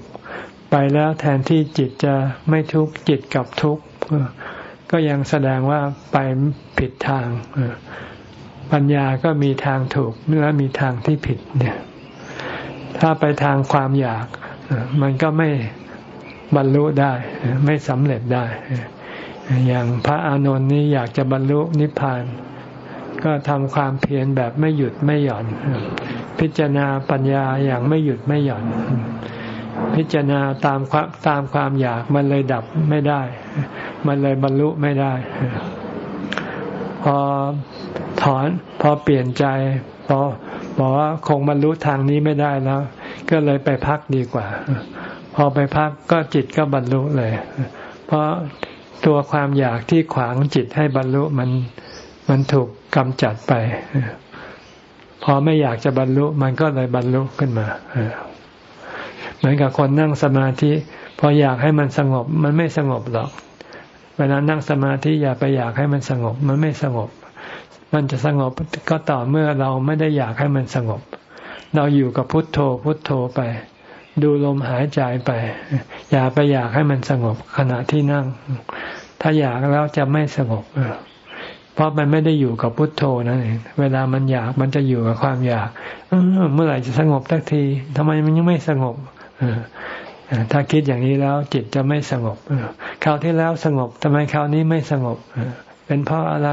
ไปแล้วแทนที่จิตจะไม่ทุกข์จิตกับทุกข์ก็ยังแสดงว่าไปผิดทาง ปัญญาก็มีทางถูกและมีทางที่ผิดเนี่ย ถ้าไปทางความอยาก มันก็ไม่บรรลุได้ ไม่สำเร็จได้ อย่างพระอานนท์นี้อยากจะบรรลุนิพพาน ก็ทำความเพียรแบบไม่หยุดไม่หย่อน พิจารณาปัญญาอย่างไม่หยุดไม่หย่อน พิจารณาตามความตามความอยากมันเลยดับไม่ได้ มันเลยบรรลุไม่ได้ พอ ถอนพอเปลี่ยนใจพอบอกว่าคงบรรลุทางนี้ไม่ได้แล้ว ก็เลยไปพักดีกว่า พอไปพักก็จิตก็บรรลุเลย เพราะตัวความอยากที่ขวางจิตให้บรรลุมันมันถูกกำจัดไป พอไม่อยากจะบรรลุมันก็เลยบรรลุขึ้นมาเหมือนกับคนนั่งสมาธิพออยากให้มันสงบ มันไม่สงบหรอก เวลานั่งสมาธิอย่าไปอยากให้มันสงบ มันไม่สงบ มันจะสงบก็ต่อเมื่อเราไม่ได้อยากให้มันสงบ เราอยู่กับพุทโธพุทโธไป ดูลมหายใจไป อย่าไปอยากให้มันสงบขณะที่นั่ง ถ้าอยากแล้วจะไม่สงบเพราะมันไม่ได้อยู่กับพุทโธนั่นเองเวลามันอยากมันจะอยู่กับความอยากเมื่อไหร่จะสงบสักทีทำไมมันยังไม่สงบถ้าคิดอย่างนี้แล้วจิตจะไม่สงบคราวที่แล้วสงบทำไมคราวนี้ไม่สงบ เป็นเพราะอะไร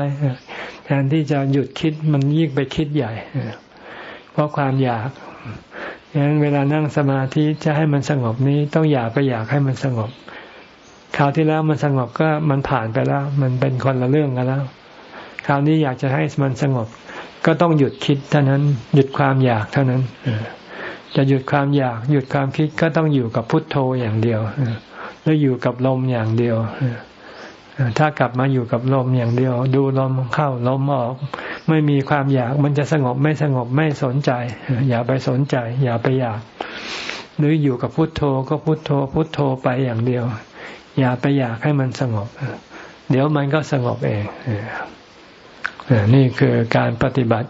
แทนที่จะหยุดคิดมันยิ่งไปคิดใหญ่ เพราะความอยากฉะนั้นเวลานั่งสมาธิจะให้มันสงบนี้ต้องอยากไปอยากให้มันสงบ คราวที่แล้วมันสงบก็มันผ่านไปแล้ว มันเป็นคนละเรื่องกันแล้ว คราวนี้อยากจะให้มันสงบ ก็ต้องหยุดคิดเท่านั้น หยุดความอยากเท่านั้นจะหยุดความอยาก หยุดความคิดก็ต้องอยู่กับพุทโธอย่างเดียวแล้วอยู่กับลมอย่างเดียว ถ้ากลับมาอยู่กับลมอย่างเดียว ดูลมเข้าลมออก ไม่มีความอยากมันจะสงบไม่สงบไม่สนใจ อย่าไปสนใจ อย่าไปอยาก หรืออยู่กับพุทโธก็พุทโธ พุทโธไปอย่างเดียว อย่าไปอยากให้มันสงบ เดี๋ยวมันก็สงบเองนี่คือการปฏิบัติ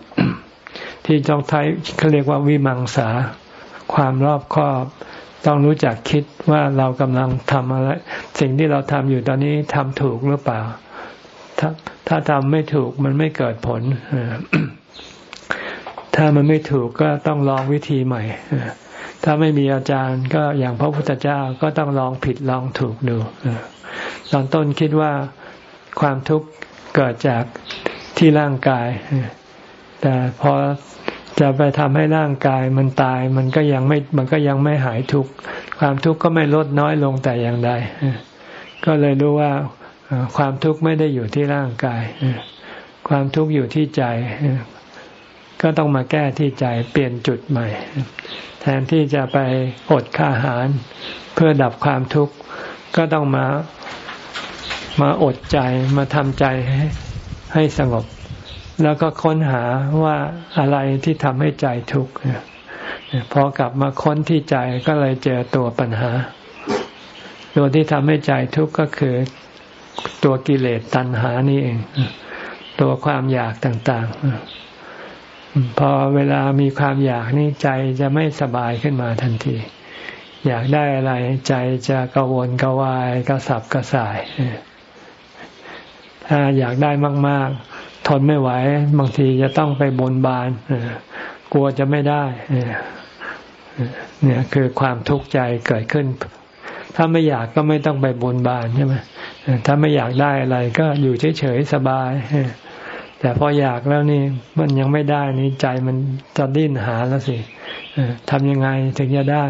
ที่จ้องไทยเขาเรียกว่าวิมังสา ความรอบคอบ ต้องรู้จักคิดว่าเรากำลังทำอะไร สิ่งที่เราทำอยู่ตอนนี้ทำถูกหรือเปล่า ถ้าถ้าทำไม่ถูกมันไม่เกิดผล ถ้ามันไม่ถูกก็ต้องลองวิธีใหม่ ถ้าไม่มีอาจารย์ก็อย่างพระพุทธเจ้าก็ต้องลองผิดลองถูกดูตอนต้นคิดว่าความทุกข์เกิดจากที่ร่างกาย แต่พอ จะไปทำให้ร่างกายมันตายมันก็ยังไม่มันก็ยังไม่หายทุกข์ความทุกข์ก็ไม่ลดน้อยลงแต่อย่างใดก็เลยรู้ว่าความทุกข์ไม่ได้อยู่ที่ร่างกาย ความทุกข์อยู่ที่ใจ ก็ต้องมาแก้ที่ใจเปลี่ยนจุดใหม่ แทนที่จะไปอดข้าหาร เพื่อดับความทุกข์ ก็ต้องมามาอดใจมาทำใจให้สงบ แล้วก็ค้นหาว่าอะไรที่ทำให้ใจทุกข์พอกลับมาค้นที่ใจก็เลยเจอตัวปัญหา ตัวที่ทำให้ใจทุกข์ก็คือตัวกิเลสตัณหานี่เอง ตัวความอยากต่างๆ พอเวลามีความอยากนี่ใจจะไม่สบายขึ้นมาทันที อยากได้อะไรใจจะกระวนกระวายกระสับกระส่าย ถ้าอยากได้มาก ๆ ทนไม่ไหว บางทีจะต้องไปบนบานกลัวจะไม่ได้เนี่ยคือความทุกข์ใจเกิดขึ้น ถ้าไม่อยากก็ไม่ต้องไปบนบานใช่ไหมถ้าไม่อยากได้อะไรก็อยู่เฉยๆสบายแต่พออยากแล้วนี่มันยังไม่ได้นี่ใจมันจะดิ้นหาแล้วสิทำยังไงถึงจะได้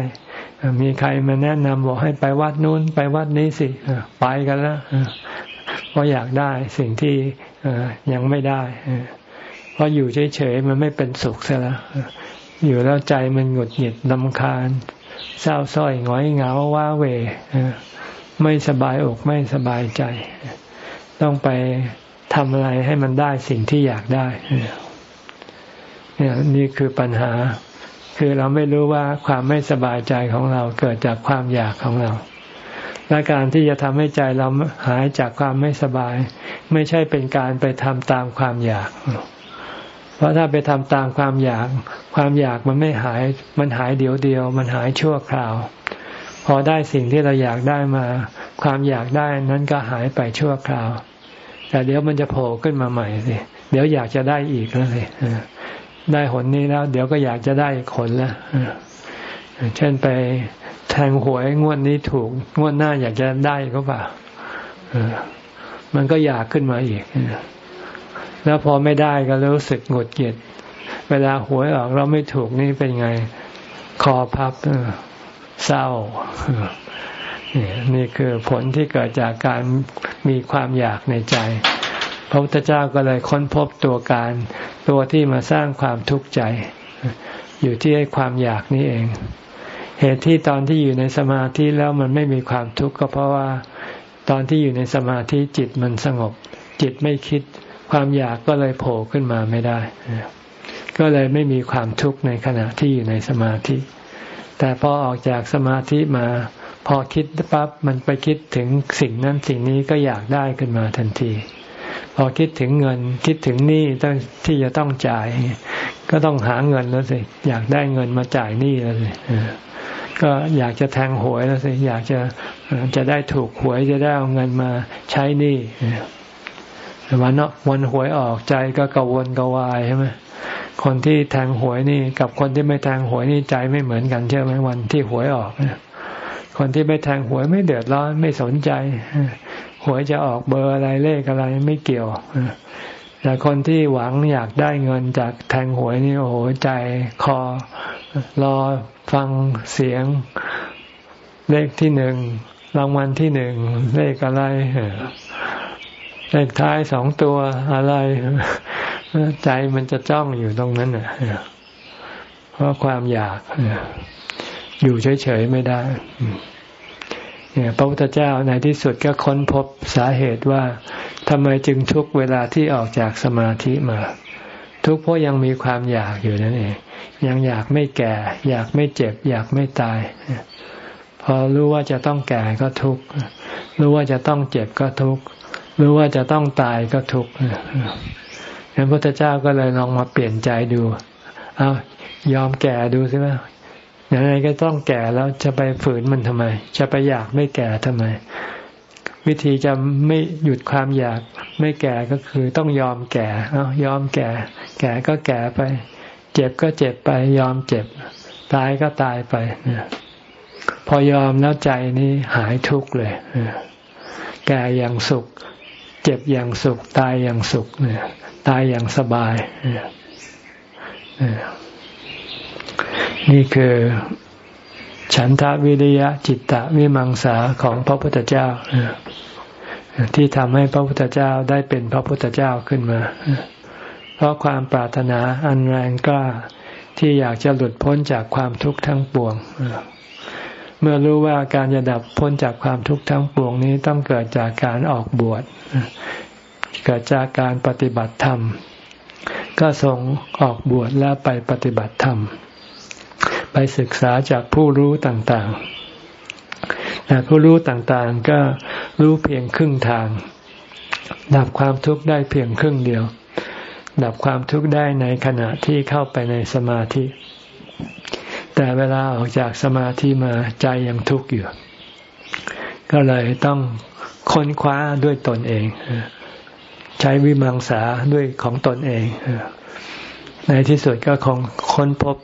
มีใครมาแนะนำบอกให้ไปวัดนู้นไปวัดนี้สิไปกันแล้ว เพราะอยากได้สิ่งที่ยังไม่ได้ เพราะอยู่เฉยๆมันไม่เป็นสุขซะแล้วอยู่แล้วใจมันหงุดหงิดลำคาญ เศร้าส้อยหงอยเหงาว้าเวไม่สบายอกไม่สบายใจ ต้องไปทำอะไรให้มันได้สิ่งที่อยากได้เนี่ยนี่คือปัญหา คือเราไม่รู้ว่าความไม่สบายใจของเราเกิดจากความอยากของเรา และการที่จะทำให้ใจเราหายจากความไม่สบาย ไม่ใช่เป็นการไปทำตามความอยาก เพราะถ้าไปทำตามความอยาก ความอยากมันไม่หาย มันหายเดียวเดียว มันหายชั่วคราว พอได้สิ่งที่เราอยากได้มา ความอยากได้นั้นก็หายไปชั่วคราว แต่เดี๋ยวมันจะโผล่ขึ้นมาใหม่สิเดี๋ยวอยากจะได้อีกแล้วสิได้หนนี้แล้ว เดี๋ยวก็อยากจะได้อีกนแล้วเช่นไป แทงหวยงวดนี้ถูก งวดหน้าอยากจะได้ก็เปล่ามันก็อยากขึ้นมาอีก แล้วพอไม่ได้ก็รู้สึกหงุดหงิด เวลาหวยออกเราไม่ถูกนี่เป็นไง คอพับเศร้านี่คือผลที่เกิดจากการมีความอยากในใจ พระพุทธเจ้าก็เลยค้นพบตัวการ ตัวที่มาสร้างความทุกข์ใจ อยู่ที่ความอยากนี้เอง เหตุที่ตอนที่อยู่ในสมาธิแล้วมันไม่มีความทุกข์ก็เพราะว่าตอนที่อยู่ในสมาธิจิตมันสงบ จิตไม่คิด ความอยากก็เลยโผล่ขึ้นมาไม่ได้ ก็เลยไม่มีความทุกข์ในขณะที่อยู่ในสมาธิ แต่พอออกจากสมาธิมา พอคิดปั๊บมันไปคิดถึงสิ่งนั้นสิ่งนี้ก็อยากได้ขึ้นมาทันที พอคิดถึงเงินคิดถึงหนี้ต้องที่จะต้องจ่าย ก็ต้องหาเงินแล้วสิอยากได้เงินมาจ่ายหนี้แล้วสิ ก็อยากจะแทงหวยแล้วสิอยากจะจะได้ถูกหวยจะได้เอาเงินมาใช้หนี้วันวันหวยออกใจก็กระวนกระวายใช่ไหมคนที่แทงหวยนี่ กับคนที่ไม่แทงหวยนี่ใจไม่เหมือนกันใช่ไหมวันที่หวยออกคนที่ไปแทงหวยไม่เดือดร้อนไม่สนใจหวยจะออกเบอร์อะไรเลขอะไรไม่เกี่ยวแต่คนที่หวังอยากได้เงินจากแทงหวยนี่โอ้โหใจคอ รอฟังเสียงเลขที่หนึ่งรางวัลที่หนึ่งเลขอะไรเลขท้ายสองตัวอะไรใจมันจะจ้องอยู่ตรงนั้นน่ะเพราะความอยากอยู่เฉยๆไม่ได้เนี่ยพระพุทธเจ้าในที่สุดก็ค้นพบสาเหตุว่าทำไมจึงทุกเวลาที่ออกจากสมาธิมา ทุกเพราะยังมีความอยากอยู่นั่นเองยังอยากไม่แก่ อยากไม่เจ็บ อยากไม่ตาย พอรู้ว่าจะต้องแก่ก็ทุกข์รู้ว่าจะต้องเจ็บก็ทุกข์รู้ว่าจะต้องตายก็ทุกข์พระพุทธเจ้าก็เลยลองมาเปลี่ยนใจดูเอายอมแก่ดูใช่ไหมยังไงก็ต้องแก่แล้วจะไปฝืนมันทำไม จะไปอยากไม่แก่ทำไม วิธีจะไม่หยุดความอยากไม่แก่ก็คือต้องยอมแก่เอายอมแก่ แก่ก็แก่ไป เจ็บก็เจ็บไป ยอมเจ็บ ตายก็ตายไปเนี่ยพอยอมแล้วใจนี้หายทุกข์เลยแก่อย่างสุข เจ็บอย่างสุข ตายอย่างสุขเนี่ยตายอย่างสบายเนี่ยนี่คือ ฉันทะวิริยะจิตตะวิมังสาของพระพุทธเจ้าที่ทำให้พระพุทธเจ้าได้เป็นพระพุทธเจ้าขึ้นมา เพราะความปรารถนาอันแรงกล้าที่อยากจะหลุดพ้นจากความทุกข์ทั้งปวง เมื่อรู้ว่าการจะดับพ้นจากความทุกข์ทั้งปวงนี้ต้องเกิดจากการออกบวช เกิดจากการปฏิบัติธรรม ก็ส่งออกบวชแล้วไปปฏิบัติธรรม ไปศึกษาจากผู้รู้ต่างๆ แต่ผู้รู้ต่างๆ ก็รู้เพียงครึ่งทาง ดับความทุกข์ได้เพียงครึ่งเดียว ดับความทุกข์ได้ในขณะที่เข้าไปในสมาธิ แต่เวลาออกจากสมาธิมาใจยังทุกข์อยู่ ก็เลยต้องค้นคว้าด้วยตนเอง ใช้วิมังสาด้วยของตนเองในที่สุดก็คงค้นพบ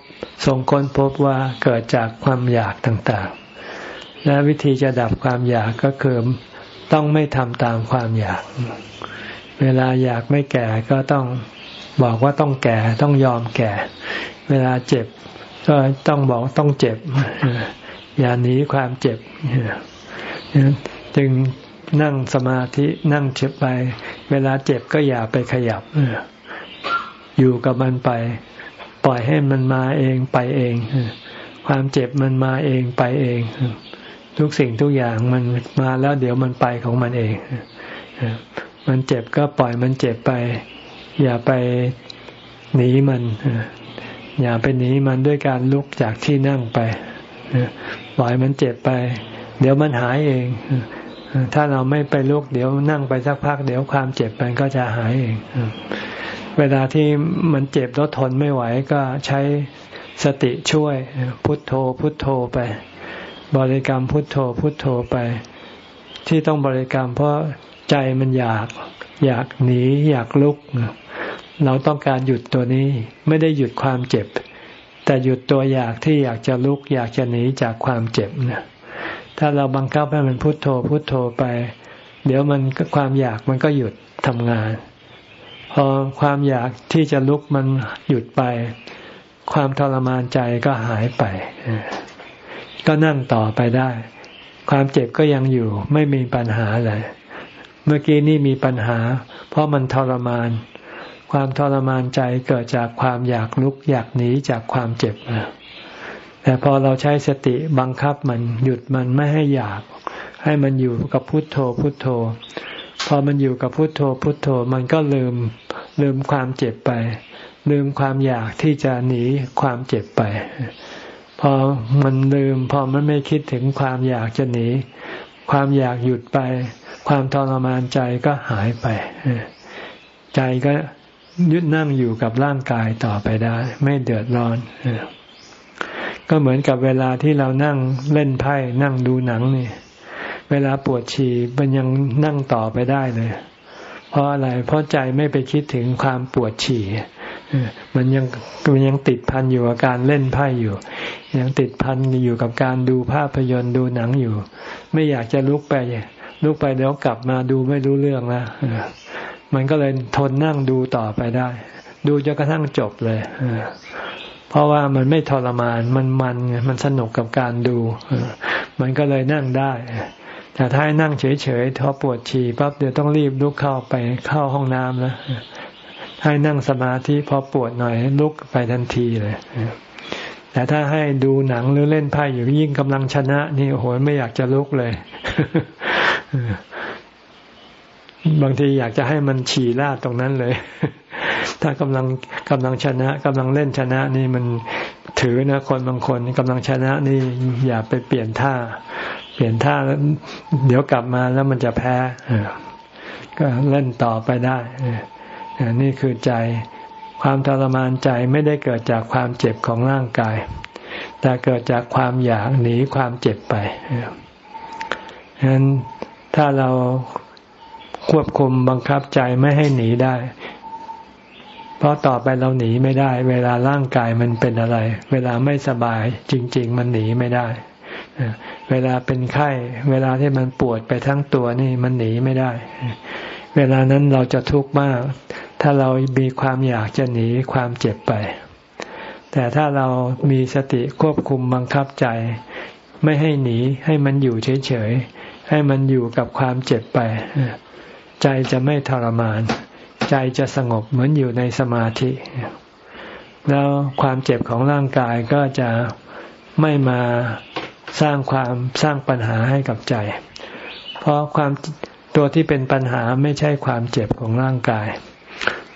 ทรงค้นพบว่าเกิดจากความอยากต่างๆ และวิธีจะดับความอยากก็คือต้องไม่ทำตามความอยาก เวลาอยากไม่แก่ก็ต้องบอกว่าต้องแก่ต้องยอมแก่ เวลาเจ็บก็ต้องบอกต้องเจ็บ อย่าหนีความเจ็บจึงนั่งสมาธินั่งเจ็บไป เวลาเจ็บก็อย่าไปขยับอยู่กับมันไป ปล่อยให้มันมาเองไปเอง ความเจ็บมันมาเองไปเอง ทุกสิ่งทุกอย่างมันมาแล้วเดี๋ยวมันไปของมันเอง มันเจ็บก็ปล่อยมันเจ็บไป อย่าไปหนีมัน อย่าไปหนีมันด้วยการลุกจากที่นั่งไปปล่อยมันเจ็บไป เดี๋ยวมันหายเอง ถ้าเราไม่ไปลุกเดี๋ยวนั่งไปสักพัก เดี๋ยวความเจ็บมันก็จะหายเอง เวลาที่มันเจ็บแล้วทนไม่ไหวก็ใช้สติช่วยพุทโธพุทโธไป บริกรรมพุทโธพุทโธไป ที่ต้องบริกรรมเพราะใจมันอยากอยากหนีอยากลุก เราต้องการหยุดตัวนี้ไม่ได้หยุดความเจ็บ แต่หยุดตัวอยากที่อยากจะลุก อยากจะหนีจากความเจ็บนะถ้าเราบังคับให้มันพุโทโธพุโทโธไป เดี๋ยวมันความอยากมันก็หยุดทำงาน พอความอยากที่จะลุกมันหยุดไป ความทรมานใจก็หายไป ก็นั่งต่อไปได้ ความเจ็บก็ยังอยู่ไม่มีปัญหาเลยเมื่อกี้นี่มีปัญหา เพราะมันทรมาน ความทรมานใจเกิดจากความอยากลุกอยากหนีจากความเจ็บแต่พอเราใช้สติบังคับมันหยุดมันไม่ให้อยาก ให้มันอยู่กับพุทโธพุทโธ พอมันอยู่กับพุทโธพุทโธมันก็ลืมลืมความเจ็บไป ลืมความอยากที่จะหนีความเจ็บไป พอมันลืม พอมันไม่คิดถึงความอยากจะหนี ความอยากหยุดไป ความทรมานใจก็หายไป ใจก็ยึดนั่งอยู่กับร่างกายต่อไปได้ ไม่เดือดร้อนก็เหมือนกับเวลาที่เรานั่งเล่นไพ่นั่งดูหนังนี่ เวลาปวดฉี่มันยังนั่งต่อไปได้เลย เพราะอะไร เพราะใจไม่ไปคิดถึงความปวดฉี่มันยังมันยังติดพันอยู่กับการเล่นไพ่อยู่ ยังติดพันอยู่กับการดูภาพยนตร์ดูหนังอยู่ ไม่อยากจะลุกไปลุกไปเดี๋ยวกลับมาดูไม่รู้เรื่องแล้วมันก็เลยทนนั่งดูต่อไปได้ ดูจนกระทั่งจบเลยเพราะว่ามันไม่ทรมานมันมันมันสนุกกับการดูมันก็เลยนั่งได้ แต่ถ้าให้นั่งเฉยๆท้อปวดฉี่ปั๊บเดี๋ยวต้องรีบลุกเข้าไปเข้าห้องน้ำแล้วให้นั่งสมาธิพอปวดหน่อยลุกไปทันทีเลยแต่ถ้าให้ดูหนังหรือเล่นไพ่อยู่ยิ่งกำลังชนะ นี่โอ้โหไม่อยากจะลุกเลย บางทีอยากจะให้มันฉี่ลาดตรงนั้นเลย ถ้ากำลังกำลังชนะกำลังเล่นชนะ นี่มันถือนะคนบางคนกำลังชนะนี่อย่าไปเปลี่ยนท่า เปลี่ยนท่าแล้วเดี๋ยวกลับมาแล้วมันจะแพ้ก็เล่นต่อไปได้นี่คือใจความทรมานใจไม่ได้เกิดจากความเจ็บของร่างกาย แต่เกิดจากความอยากหนีความเจ็บไปฉะนั้นถ้าเราควบคุมบังคับใจไม่ให้หนีได้ เพราะต่อไปเราหนีไม่ได้ เวลาร่างกายมันเป็นอะไร เวลาไม่สบายจริง ๆ มันหนีไม่ได้ เวลาเป็นไข้ เวลาที่มันปวดไปทั้งตัวนี่มันหนีไม่ได้ เวลานั้นเราจะทุกข์มาก ถ้าเรามีความอยากจะหนีความเจ็บไป แต่ถ้าเรามีสติควบคุมบังคับใจ ไม่ให้หนีให้มันอยู่เฉยๆ ให้มันอยู่กับความเจ็บไป ใจจะไม่ทรมาน ใจจะสงบเหมือนอยู่ในสมาธิ แล้วความเจ็บของร่างกายก็จะไม่มา สร้างความสร้างปัญหาให้กับใจ เพราะความตัวที่เป็นปัญหาไม่ใช่ความเจ็บของร่างกาย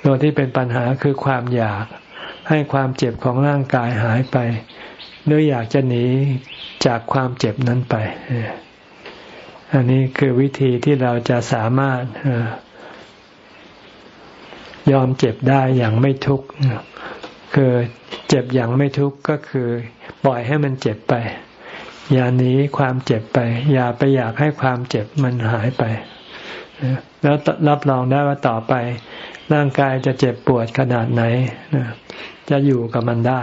ตัวที่เป็นปัญหาคือความอยากให้ความเจ็บของร่างกายหายไป หรืออยากจะหนีจากความเจ็บนั้นไป อันนี้คือวิธีที่เราจะสามารถยอมเจ็บได้อย่างไม่ทุกข์คือเจ็บอย่างไม่ทุกข์ก็คือ ปล่อยให้มันเจ็บไป อย่าหนีความเจ็บไป อย่าไปอยากให้ความเจ็บมันหายไปแล้วรับรองได้ว่าต่อไป ร่างกายจะเจ็บปวดขนาดไหนจะอยู่กับมันได้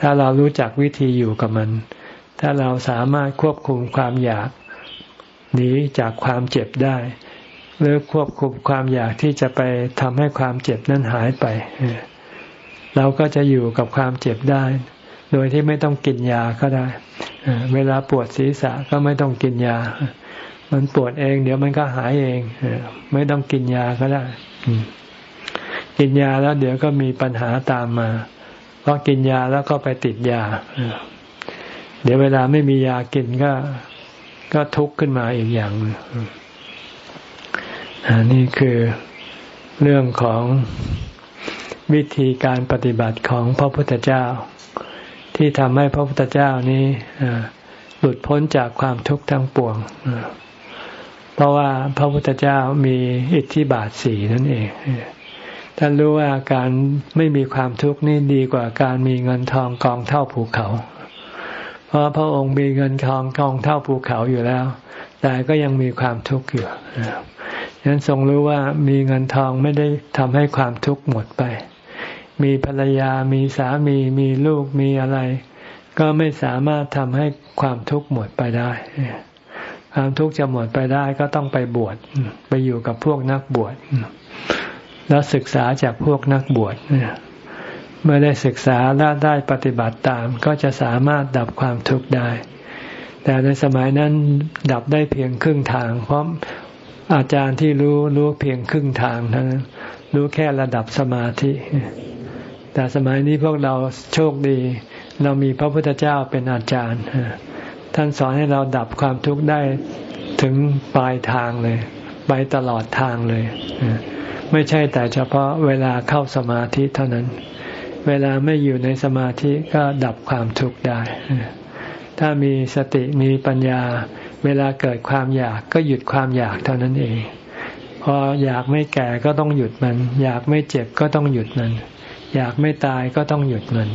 ถ้าเรารู้จักวิธีอยู่กับมัน ถ้าเราสามารถควบคุมความอยากหนีจากความเจ็บได้ หรือควบคุมความอยากที่จะไปทำให้ความเจ็บนั้นหายไป เราก็จะอยู่กับความเจ็บได้ โดยที่ไม่ต้องกินยาก็ได้ เวลาปวดศีรษะก็ไม่ต้องกินยา มันปวดเอง เดี๋ยวมันก็หายเองไม่ต้องกินยาก็ได้ กินยาแล้วเดี๋ยวก็มีปัญหาตามมาเพราะกินยาแล้วก็ไปติดยา เดี๋ยวเวลาไม่มียากินก็ก็ทุกข์ขึ้นมาอีกอย่างอันนี้คือเรื่องของวิธีการปฏิบัติของพระพุทธเจ้า ที่ทำให้พระพุทธเจ้านี้หลุดพ้นจากความทุกข์ทั้งปวง เพราะว่าพระพุทธเจ้ามีอิทธิบาทสี่นั่นเอง ท่านรู้ว่าการไม่มีความทุกข์นี่ดีกว่าการมีเงินทองกองเท่าภูเขา เพราะพระองค์มีเงินทองกองเท่าภูเขาอยู่แล้ว แต่ก็ยังมีความทุกข์อยู่ฉะนั้นทรงรู้ว่ามีเงินทองไม่ได้ทำให้ความทุกข์หมดไป มีภรรยา มีสามี มีลูก มีอะไร ก็ไม่สามารถทำให้ความทุกข์หมดไปได้ ความทุกข์จะหมดไปได้ก็ต้องไปบวช ไปอยู่กับพวกนักบวช แล้วศึกษาจากพวกนักบวช เมื่อได้ศึกษาและได้ปฏิบัติตาม ก็จะสามารถดับความทุกข์ได้ แต่ในสมัยนั้นดับได้เพียงครึ่งทาง เพราะอาจารย์ที่รู้รู้เพียงครึ่งทางเท่านั้นรู้แค่ระดับสมาธิ แต่สมัยนี้พวกเราโชคดี เรามีพระพุทธเจ้าเป็นอาจารย์ ท่านสอนให้เราดับความทุกข์ได้ถึงปลายทางเลย ไปตลอดทางเลย ไม่ใช่แต่เฉพาะเวลาเข้าสมาธิเท่านั้น เวลาไม่อยู่ในสมาธิก็ดับความทุกข์ได้ ถ้ามีสติมีปัญญา เวลาเกิดความอยากก็หยุดความอยากเท่านั้นเอง พออยากไม่แก่ก็ต้องหยุดมัน อยากไม่เจ็บก็ต้องหยุดมัน อยากไม่ตายก็ต้องหยุดมัน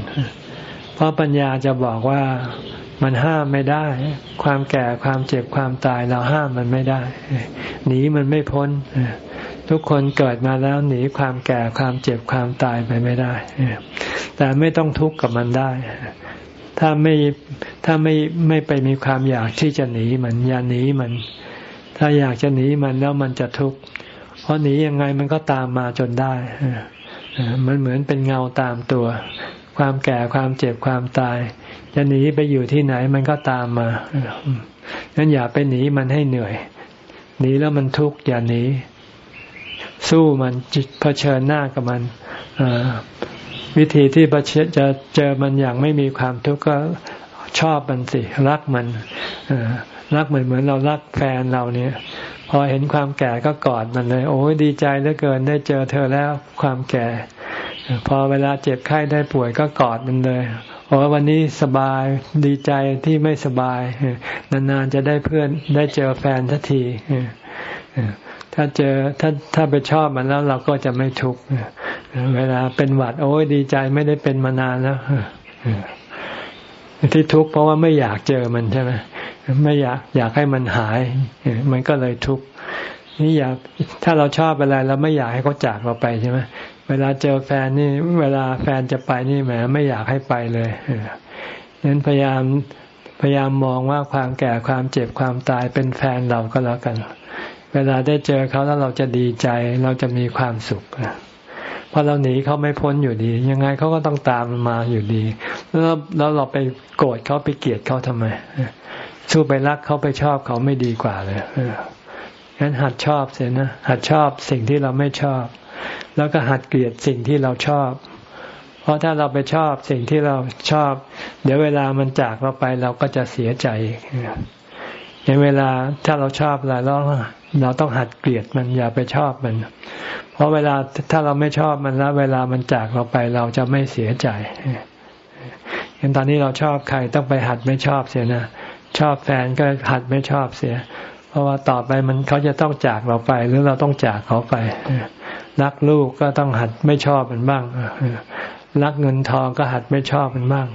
เพราะปัญญาจะบอกว่ามันห้ามไม่ได้ ความแก่ความเจ็บความตายเราห้ามมันไม่ได้ หนีมันไม่พ้น ทุกคนเกิดมาแล้วหนีความแก่ความเจ็บความตายไปไม่ได้ แต่ไม่ต้องทุกข์กับมันได้ ถ้าไม่ถ้าไม่ไม่ไปมีความอยากที่จะหนีมันอย่าหนีมัน ถ้าอยากจะหนีมันแล้วมันจะทุกข์ เพราะหนียังไงมันก็ตามมาจนได้ มันเหมือนเป็นเงาตามตัว ความแก่ความเจ็บความตาย จะหนีไปอยู่ที่ไหนมันก็ตามมางั้นอย่าไปหนีมันให้เหนื่อย หนีแล้วมันทุกข์อย่าหนี สู้มันเผชิญหน้ากับมันวิธีที่จะเจอมันอย่างไม่มีความทุกข์ก็ชอบมันสิ รักมันรักเหมือนเหมือนเรารักแฟนเราเนี่ย พอเห็นความแก่ก็กอดมันเลย โอ้ยดีใจเหลือเกินได้เจอเธอแล้วความแก่ พอเวลาเจ็บไข้ได้ป่วยก็กอดมันเลยโอ้วันนี้สบายดีใจที่ไม่สบาย นานๆจะได้เพื่อนได้เจอแฟนทันทีถ้าเจอถ้าถ้าไปชอบมันแล้วเราก็จะไม่ทุกข์เวลาเป็นหวัด โอ้ยดีใจไม่ได้เป็นมานานแล้วที่ทุกข์เพราะว่าไม่อยากเจอมันใช่ไหม ไม่อยากอยากให้มันหาย มันก็เลยทุกข์นี่อยากถ้าเราชอบอะไรเราไม่อยากให้เขาจากเราไปใช่ไหมเวลาเจอแฟนนี่ เวลาแฟนจะไปนี่แหมไม่อยากให้ไปเลยนั้นพยายามพยายามมองว่าความแก่ความเจ็บความตายเป็นแฟนเราก็แล้วกัน เวลาได้เจอเขาแล้วเราจะดีใจ เราจะมีความสุขเพราะเราหนีเขาไม่พ้นอยู่ดี ยังไงเขาก็ต้องตามมาอยู่ดี แล้วแล้วเราไปโกรธเขาไปเกลียดเขาทำไม สู้ไปรักเขาไปชอบเขาไม่ดีกว่าเลยงั้นหัดชอบเสียนะหัดชอบสิ่งที่เราไม่ชอบ แล้วก็หัดเกลียดสิ่งที่เราชอบ เพราะถ้าเราไปชอบสิ่งที่เราชอบ เดี๋ยวเวลามันจากเราไปเราก็จะเสียใจในเวลาถ้าเราชอบอะไรเราเราต้องหัดเกลียดมันอย่าไปชอบมัน เพราะเวลาถ้าเราไม่ชอบมันแล้ว เวลามันจากเราไปเราจะไม่เสียใจเห็นตอนนี้เราชอบใครต้องไปหัดไม่ชอบเสียนะ ชอบแฟนก็หัดไม่ชอบเสีย เพราะว่าต่อไปมันเขาจะต้องจากเราไป หรือเราต้องจากเขาไปรักลูกก็ต้องหัดไม่ชอบมันบ้างรักเงินทองก็หัดไม่ชอบมันบ้าง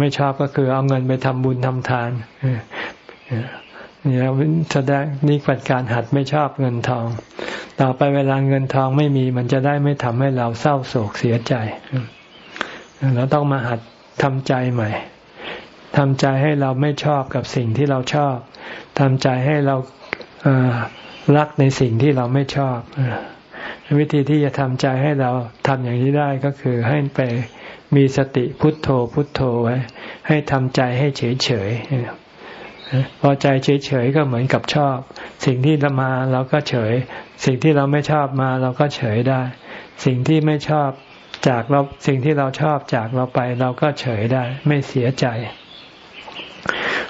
ไม่ชอบก็คือเอาเงินไปทำบุญทำทานนี่แสดงนี่เป็นการหัดไม่ชอบเงินทอง ต่อไปเวลาเงินทองไม่มีมันจะได้ไม่ทำให้เราเศร้าโศกเสียใจเราต้องมาหัดทำใจใหม่ ทำใจให้เราไม่ชอบกับสิ่งที่เราชอบทำใจให้เรารักในสิ่งที่เราไม่ชอบวิธีที่จะทำใจให้เราทำอย่างนี้ได้ก็คือให้ไปมีสติพุทโธพุทโธไว้ ให้ทำใจให้เฉยเฉยพอใจเฉยเฉยก็เหมือนกับชอบ สิ่งที่มาเราก็เฉย สิ่งที่เราไม่ชอบมาเราก็เฉยได้ สิ่งที่ไม่ชอบจากเราสิ่งที่เราชอบจากเราไปเราก็เฉยได้ ไม่เสียใจ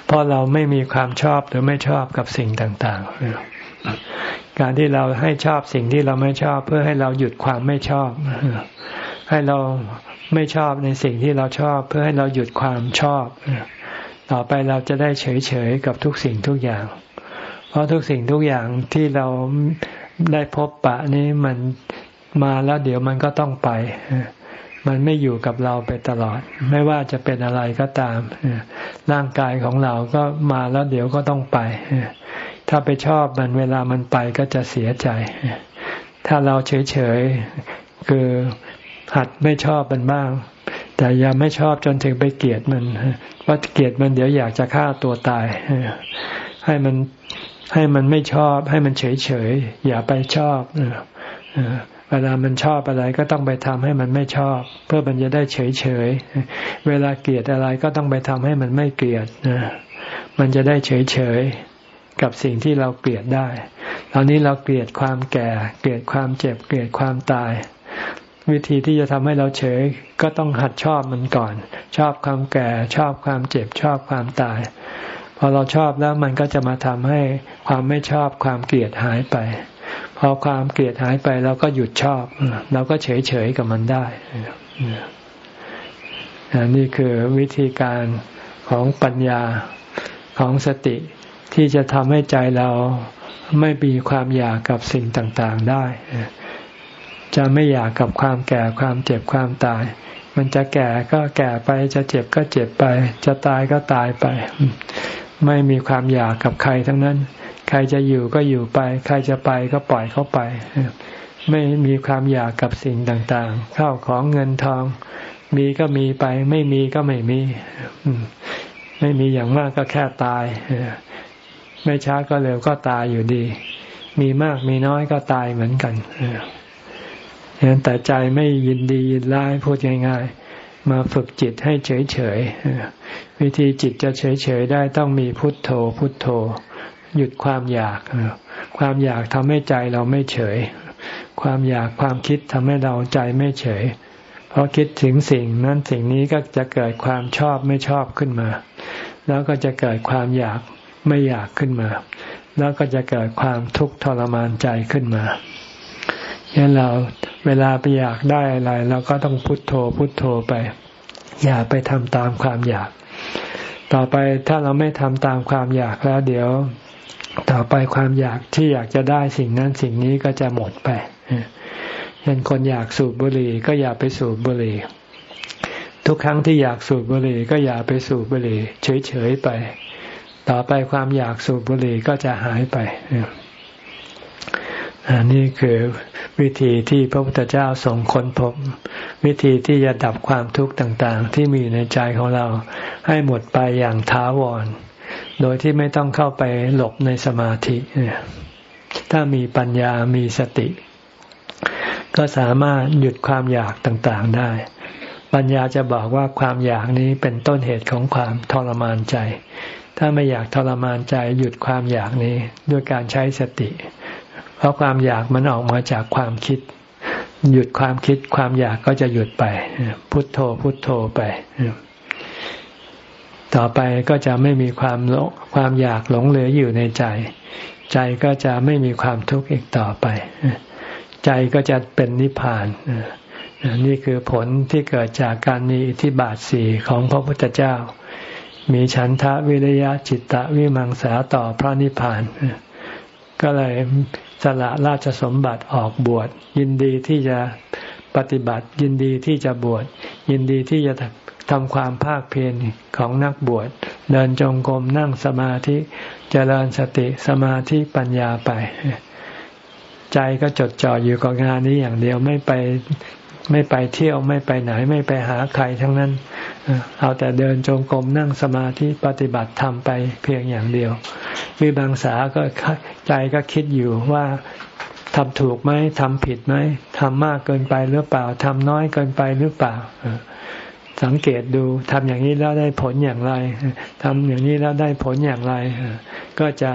เพราะเราไม่มีความชอบหรือไม่ชอบกับสิ่งต่างๆ การที่เราให้ชอบสิ่งที่เราไม่ชอบเพื่อให้เราหยุดความไม่ชอบ ให้เราไม่ชอบในสิ่งที่เราชอบ เพื่อให้เราหยุดความชอบ ต่อไปเราจะได้เฉยๆกับทุกสิ่งทุกอย่าง เพราะทุกสิ่งทุกอย่างที่เราได้พบปะนี้มันมาแล้วเดี๋ยวมันก็ต้องไป มันไม่อยู่กับเราไปตลอด ไม่ว่าจะเป็นอะไรก็ตาม ร่างกายของเราก็มาแล้วเดี๋ยวก็ต้องไป ถ้าไปชอบมันเวลามันไปก็จะเสียใจ ถ้าเราเฉยๆ คือหัดไม่ชอบมันบ้าง แต่อย่าไม่ชอบจนถึงไปเกลียดมันว่าเกลียดมันเดี๋ยวอยากจะฆ่าตัวตาย ให้มันให้มันไม่ชอบ ให้มันเฉยๆอย่าไปชอบ เวลามันชอบอะไรก็ต้องไปทำให้มันไม่ชอบ เพื่อมันจะได้เฉยเฉยเวลาเกลียดอะไรก็ต้องไปทำให้มันไม่เกลียดนะมันจะได้เฉยเฉยกับสิ่งที่เราเกลียดได้ ตอนนี้เราเกลียดความแก่ เกลียดความเจ็บ เกลียดความตาย วิธีที่จะทำให้เราเฉยก็ต้องหัดชอบมันก่อน ชอบความแก่ ชอบความเจ็บ ชอบความตาย พอเราชอบแล้วมันก็จะมาทำให้ความไม่ชอบความเกลียดหายไป พอความเกลียดหายไปเราก็หยุดชอบ เราก็เฉยเฉยกับมันได้นี่คือวิธีการของปัญญาของสติที่จะทำให้ใจเราไม่มีความอยากกับสิ่งต่างๆได้ จะไม่อยากกับความแก่ความเจ็บความตาย มันจะแก่ก็แก่ไป จะเจ็บก็เจ็บไป จะตายก็ตายไป ไม่มีความอยากกับใครทั้งนั้น ใครจะอยู่ก็อยู่ไป ใครจะไปก็ปล่อยเขาไป ไม่มีความอยากกับสิ่งต่างๆเข้าของเงินทอง มีก็มีไป ไม่มีก็ไม่มี ไม่มีอย่างมากก็แค่ตาย ไม่ช้าก็เร็วก็ตายอยู่ดี มีมากมีน้อยก็ตายเหมือนกันฉะนั้นแต่ใจไม่ยินดียินร้ายพูดง่ายๆ มาฝึกจิตให้เฉยๆ วิธีจิตจะเฉยๆได้ต้องมีพุทโธพุทโธ หยุดความอยาก ความอยากทำให้ใจเราไม่เฉย ความอยากความคิดทำให้เราใจไม่เฉย เพราะคิดถึงสิ่งนั้นสิ่งนี้ก็จะเกิดความชอบไม่ชอบขึ้นมา แล้วก็จะเกิดความอยากไม่อยากขึ้นมา แล้วก็จะเกิดความทุกข์ทรมานใจขึ้นมาฉะนั้นเราเวลาไปอยากได้อะไรเราก็ต้องพุโทโธพุโทโธไป อย่าไปทำตามความอยาก ต่อไปถ้าเราไม่ทำตามความอยากแล้ว เดี๋ยว ต่อไปความอยากที่อยากจะได้สิ่งนั้นสิ่งนี้ก็จะหมดไปเห็นคนอยากสูบบุหรี่ก็อย่าไปสูบบุหรี่ ทุกครั้งที่อยากสูบบุหรี่ก็อย่าไปสูบบุหรี่ เฉยๆไป ต่อไปความอยากสูบบุหรี่ก็จะหายไปอันนี้คือวิธีที่พระพุทธเจ้าส่งคนพบ วิธีที่จะดับความทุกข์ต่าง ๆ ที่มีในใจของเราให้หมดไปอย่างท้าวร โดยที่ไม่ต้องเข้าไปหลบในสมาธิ ถ้ามีปัญญามีสติ ก็สามารถหยุดความอยากต่างๆได้ ปัญญาจะบอกว่าความอยากนี้เป็นต้นเหตุของความทรมานใจ ถ้าไม่อยากทรมานใจหยุดความอยากนี้ด้วยการใช้สติ เพราะความอยากมันออกมาจากความคิด หยุดความคิดความอยากก็จะหยุดไป พุทโธพุทโธไป ต่อไปก็จะไม่มีความความอยากหลงเหลืออยู่ในใจ ใจก็จะไม่มีความทุกข์อีกต่อไป ใจก็จะเป็นนิพพานนี่คือผลที่เกิดจากการมีอิทธิบาทสี่ของพระพุทธเจ้า มีฉันทะวิริยะจิตตะวิมังสาต่อพระนิพพาน ก็เลยสละราชสมบัติออกบวชยินดีที่จะปฏิบัติ ยินดีที่จะบวชยินดีที่จะ ทำความภาคเพียรของนักบวช เดินจงกรมนั่งสมาธิเจริญสติสมาธิปัญญาไป ใจก็จดจ่ออยู่กับงานนี้อย่างเดียวไม่ไปไม่ไปเที่ยวไม่ไปไหนไม่ไปหาใครทั้งนั้น เอาแต่เดินจงกรมนั่งสมาธิปฏิบัติทำไปเพียงอย่างเดียว วิบางสาก็ใจก็คิดอยู่ว่าทำถูกไหมทำผิดไหมทำมากเกินไปหรือเปล่าทำน้อยเกินไปหรือเปล่า สังเกตดูทำอย่างนี้แล้วได้ผลอย่างไรทำอย่างนี้แล้วได้ผลอย่างไร ก็จะ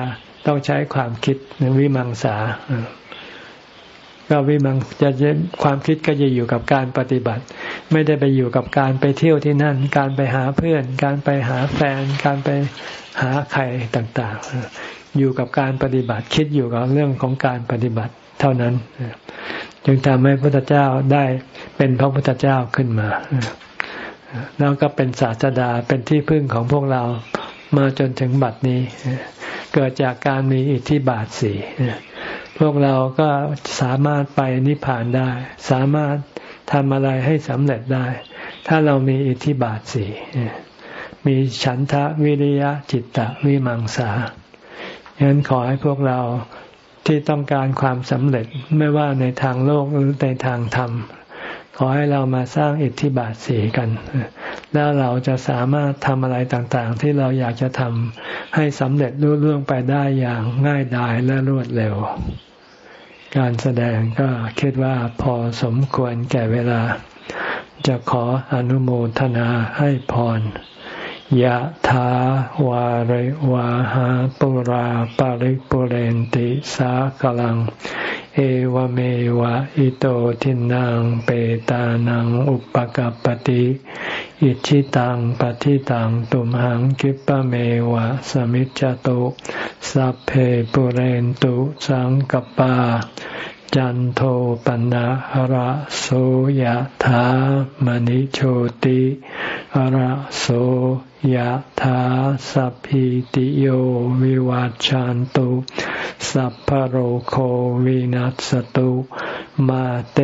ต้องใช้ความคิดวิมังสาก็วิมังจะความคิดก็จะอยู่กับการปฏิบัติ ไม่ได้ไปอยู่กับการไปเที่ยวที่นั่น การไปหาเพื่อน การไปหาแฟน การไปหาใครต่างๆ อยู่กับการปฏิบัติคิดอยู่กับเรื่องของการปฏิบัติเท่านั้น จึงทำให้พระพุทธเจ้าได้เป็นพระพุทธเจ้าขึ้นมา แล้วก็เป็นศาสดาเป็นที่พึ่งของพวกเรามาจนถึงบัดนี้ เกิดจากการมีอิทธิบาทสี่พวกเราก็สามารถไปนิพพานได้ สามารถทำอะไรให้สำเร็จได้ ถ้าเรามีอิทธิบาทสี่มีฉันทะวิริยะจิตตะวิมังสาฉะนั้นขอให้พวกเราที่ต้องการความสำเร็จไม่ว่าในทางโลกหรือในทางธรรม ขอให้เรามาสร้างอิทธิบาทสีกัน แล้วเราจะสามารถทำอะไรต่างๆ ที่เราอยากจะทำให้สำเร็จรุ่ร่วงไปได้อย่างง่ายดายและรวดเร็ว การแสดงก็คิดว่าพอสมควรแก่เวลา จะขออนุโมทนาให้พรยะถาวาริวาหาปุราปาริปุเรนติสากลัง เอวเมวะอิโตทินังเปตานังอุปกัรปติอิชิตังปฏิตังตุมหังคิปะเมวะสมิจจตุสัพเพปุเรนตุสังกปา จันโทปนะหระโสยธามณิโชติหระโสยธาสัพพิติโยวิวัจจันตุ สัพพโรโควินัสตุ มาเต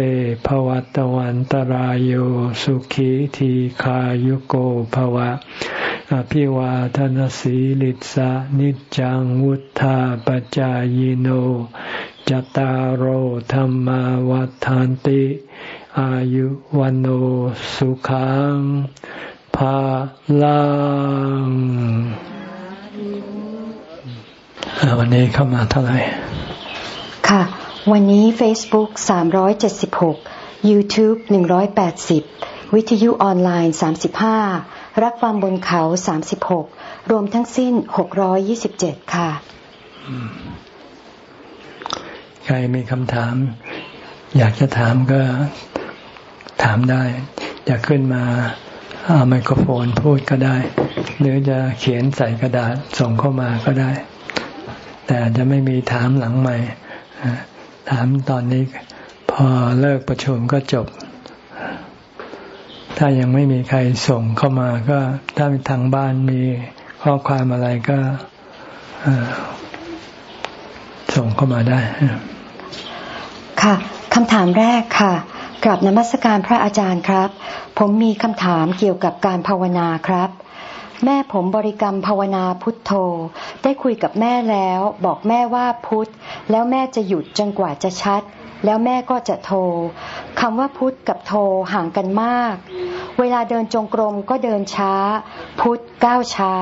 ภวัตวันตรโยสุขีทีขายุโกภวะ อภิวาทนสีลิสานิจังวุธาปจายโน จตารโหธรรมวัฏานติ อายุวันโอสุขังภาลังวันนี้เข้ามาเท่าไหร่ ค่ะ วันนี้ Facebook 376 YouTube 180 วิทยุออนไลน์ 35 รับฟังบนเขา 36 รวมทั้งสิ้น 627 ค่ะ ใครมีคำถาม อยากจะถามก็ถามได้ อยากขึ้นมาเอาไมโครโฟนพูดก็ได้ หรือจะเขียนใส่กระดาษส่งเข้ามาก็ได้ แต่จะไม่มีถามหลังใหม่ ถามตอนนี้พอเลิกประชุมก็จบ ถ้ายังไม่มีใครส่งเข้ามาก็ถ้าทางบ้านมีข้อความอะไรก็ส่งเข้ามาได้ ค่ะคำถามแรกค่ะกราบนมัสการพระอาจารย์ครับ ผมมีคำถามเกี่ยวกับการภาวนาครับ แม่ผมบริกรรมภาวนาพุทโธ ได้คุยกับแม่แล้ว บอกแม่ว่าพุทแล้วแม่จะหยุดจนกว่าจะชัด แล้วแม่ก็จะโทคำว่าพุทกับโทห่างกันมาก เวลาเดินจงกรมก็เดินช้า พุทก้าวช้า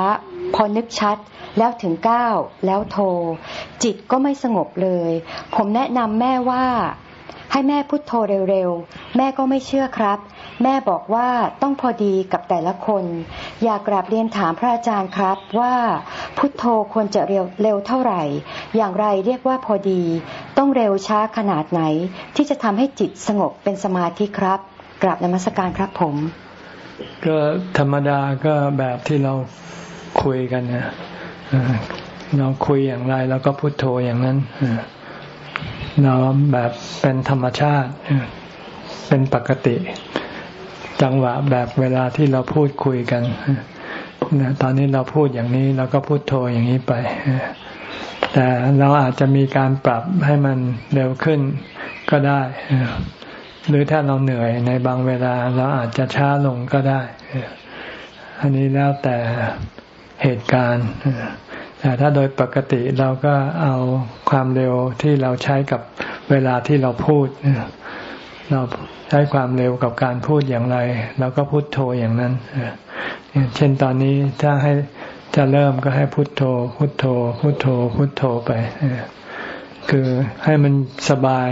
พอนึกชัด แล้วถึงเก้าแล้วโทร จิตก็ไม่สงบเลย ผมแนะนำแม่ว่า ให้แม่พุโทโธเร็วๆ แม่ก็ไม่เชื่อครับ แม่บอกว่าต้องพอดีกับแต่ละคน อยากกราบเรียนถามพระอาจารย์ครับว่าพุทโธควรจะเร็วเร็วเท่าไหร่ อย่างไรเรียกว่าพอดี ต้องเร็วช้าขนาดไหน ที่จะทำให้จิตสงบเป็นสมาธิครับกราบนมัสการครับผม ก็ธรรมดาก็แบบที่เราคุยกันนะ เราคุยอย่างไรเราก็พุโทโธอย่างนั้นเราแบบเป็นธรรมชาติเป็นปกติ จังหวะแบบเวลาที่เราพูดคุยกันตอนนี้เราพูดอย่างนี้เราก็พูดโทอย่างนี้ไป แต่เราอาจจะมีการปรับให้มันเร็วขึ้นก็ได้ หรือถ้าเราเหนื่อยในบางเวลา เราอาจจะช้าลงก็ได้ อันนี้แล้วแต่ เหตุการณ์แต่ถ้าโดยปกติเราก็เอาความเร็วที่เราใช้กับเวลาที่เราพูด เราใช้ความเร็วกับการพูดอย่างไรเราก็พุโทโธอย่างนั้นเช่นตอนนี้ถ้าให้จะเริ่มก็ให้พุโทโธ พุโทโธ พุโทโธ พุโทโธไปคือให้มันสบาย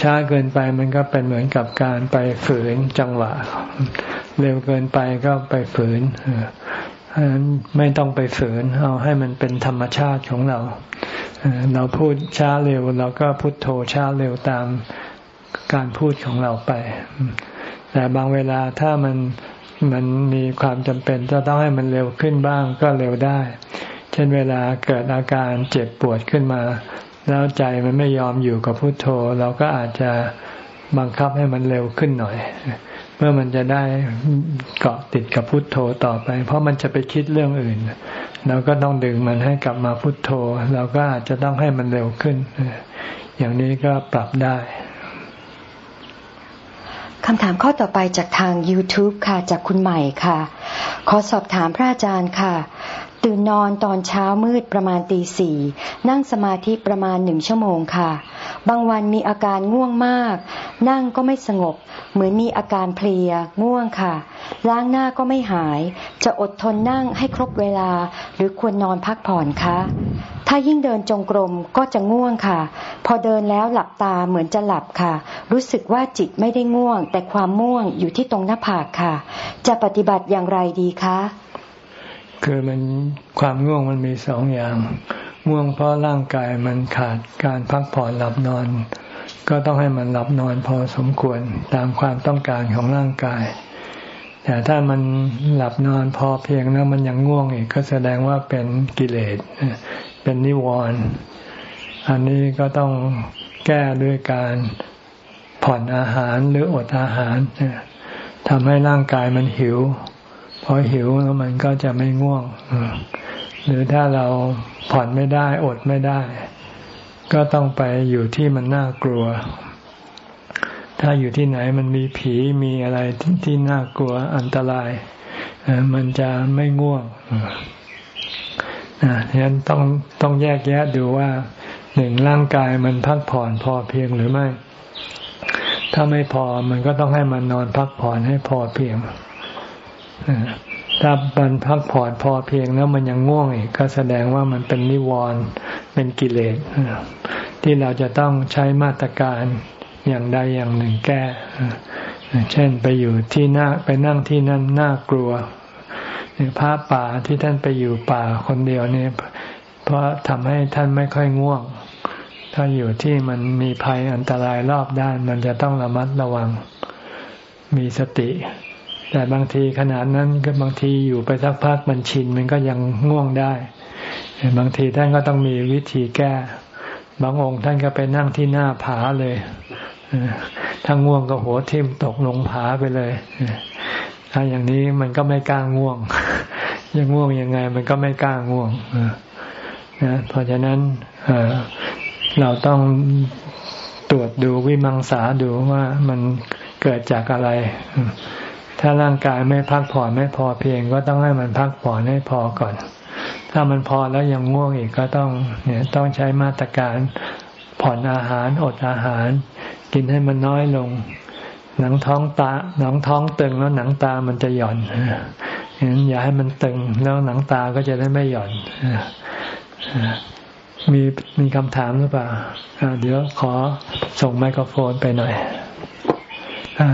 ช้าเกินไปมันก็เป็นเหมือนกับการไปฝืนจังหวะ เร็วเกินไปก็ไปฝืน ไม่ต้องไปฝืน เอาให้มันเป็นธรรมชาติของเรา เราพูดช้าเร็วเราก็พุโทโธช้าเร็วตามการพูดของเราไป แต่บางเวลาถ้ามันมันมีความจำเป็นจะต้องให้มันเร็วขึ้นบ้างก็เร็วได้ เช่นเวลาเกิดอาการเจ็บปวดขึ้นมา แล้วใจมันไม่ยอมอยู่กับพุโทโธ เราก็อาจจะบังคับให้มันเร็วขึ้นหน่อย เพื่อมันจะได้เกาะติดกับพุทโธต่อไป เพราะมันจะไปคิดเรื่องอื่นเราก็ต้องดึงมันให้กลับมาพุทโธเราก็อาจจะต้องให้มันเร็วขึ้น อย่างนี้ก็ปรับได้คำถามข้อต่อไปจากทาง YouTube ค่ะ จากคุณใหม่ค่ะ ขอสอบถามพระอาจารย์ค่ะ ตื่นนอนตอนเช้ามืดประมาณตีสี่นั่งสมาธิประมาณหนึ่งชั่วโมงค่ะ บางวันมีอาการง่วงมาก นั่งก็ไม่สงบ เหมือนมีอาการเพลียง่วงค่ะ ล้างหน้าก็ไม่หาย จะอดทนนั่งให้ครบเวลา หรือควรนอนพักผ่อนคะถ้ายิ่งเดินจงกรมก็จะง่วงค่ะ พอเดินแล้วหลับตาเหมือนจะหลับค่ะ รู้สึกว่าจิตไม่ได้ง่วง แต่ความม่วงอยู่ที่ตรงหน้าผากค่ะ จะปฏิบัติอย่างไรดีคะ คือมันความง่วงมันมีสองอย่าง ง่วงเพราะร่างกายมันขาดการพักผ่อนหลับนอน ก็ต้องให้มันหลับนอนพอสมควรตามความต้องการของร่างกาย แต่ถ้ามันหลับนอนพอเพียงแล้วมันยังง่วงอีกก็แสดงว่าเป็นกิเลส เป็นนิวรณ์อันนี้ก็ต้องแก้ด้วยการผ่อนอาหารหรืออดอาหารทำให้ร่างกายมันหิว พอหิวแล้วมันก็จะไม่ง่วง หรือถ้าเราผ่อนไม่ได้อดไม่ได้ ก็ต้องไปอยู่ที่มันน่ากลัว ถ้าอยู่ที่ไหนมันมีผีมีอะไรที่น่ากลัวอันตราย มันจะไม่ง่วงฉะนั้นต้องต้องแยกแยะดูว่าหนึ่งร่างกายมันพักผ่อนพอเพียงหรือไม่ ถ้าไม่พอมันก็ต้องให้มันนอนพักผ่อนให้พอเพียง ถ้ามันพักผ่อนพอเพียงแล้วมันยังง่วงอีกก็แสดงว่ามันเป็นนิวรณ์เป็นกิเลสที่เราจะต้องใช้มาตรการอย่างใดอย่างหนึ่งแก้ เช่นไปอยู่ที่หน้าไปนั่งที่นั่นน่ากลัวพระป่าที่ท่านไปอยู่ป่าคนเดียวเนี่ยเพราะทำให้ท่านไม่ค่อยง่วง ถ้าอยู่ที่มันมีภัยอันตรายรอบด้าน มันจะต้องระมัดระวัง มีสติ แต่บางทีขนาดนั้นก็บางทีอยู่ไปสักพักมันชินมันก็ยังง่วงได้ บางทีท่านก็ต้องมีวิธีแก้ บางองค์ท่านก็ไปนั่งที่หน้าผาเลยถ้าง่วงก็หัวทิ่มตกลงผาไปเลยถ้าอย่างนี้มันก็ไม่กล้าง่วง ยังง่วงยังไง มันก็ไม่กล้าง่วงนะเพราะฉะนั้นเราต้องตรวจดูวิมังสาดูว่ามันเกิดจากอะไร ถ้าร่างกายไม่พักผ่อนไม่พอเพียง ก็ต้องให้มันพักผ่อนให้พอก่อน ถ้ามันพอแล้วยังง่วงอีกก็ต้องเนี่ยต้องใช้มาตรการผ่อนอาหารอดอาหาร กินให้มันน้อยลง หนังท้องตาหนังท้องตึงแล้วหนังตามันจะหย่อนเห็นอย่าให้มันตึงแล้วหนังตาก็จะได้ไม่หย่อนมีมีคำถามหรือเปล่าเดี๋ยวขอส่งไมโครโฟนไปหน่อยอ่า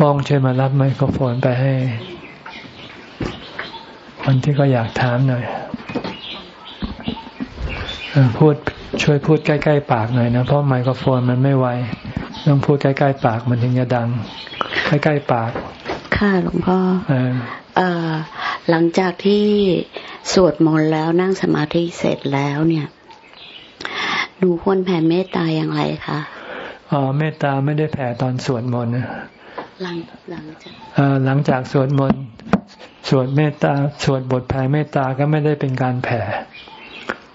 ป้องช่วยมารับไมโครโฟนไปให้คนที่ก็อยากถามหน่อยพูดช่วยพูดใกล้ๆปากหน่อยนะเพราะไมโครโฟนมันไม่ไวต้องพูดใกล้ๆปากมันถึงจะดัง ใกล้ๆปาก ค่ะหลวงพ่อเออหลังจากที่สวดมนต์แล้วนั่งสมาธิเสร็จแล้วเนี่ยหนูควรแผ่เมตตาอย่างไรคะอ๋อเมตตาไม่ได้แผ่ตอนสวดมนต์ หลังหลังจากหลังจากสวดมนต์สวดเมตตาสวดบทแผ่เมตตาก็ไม่ได้เป็นการแผ่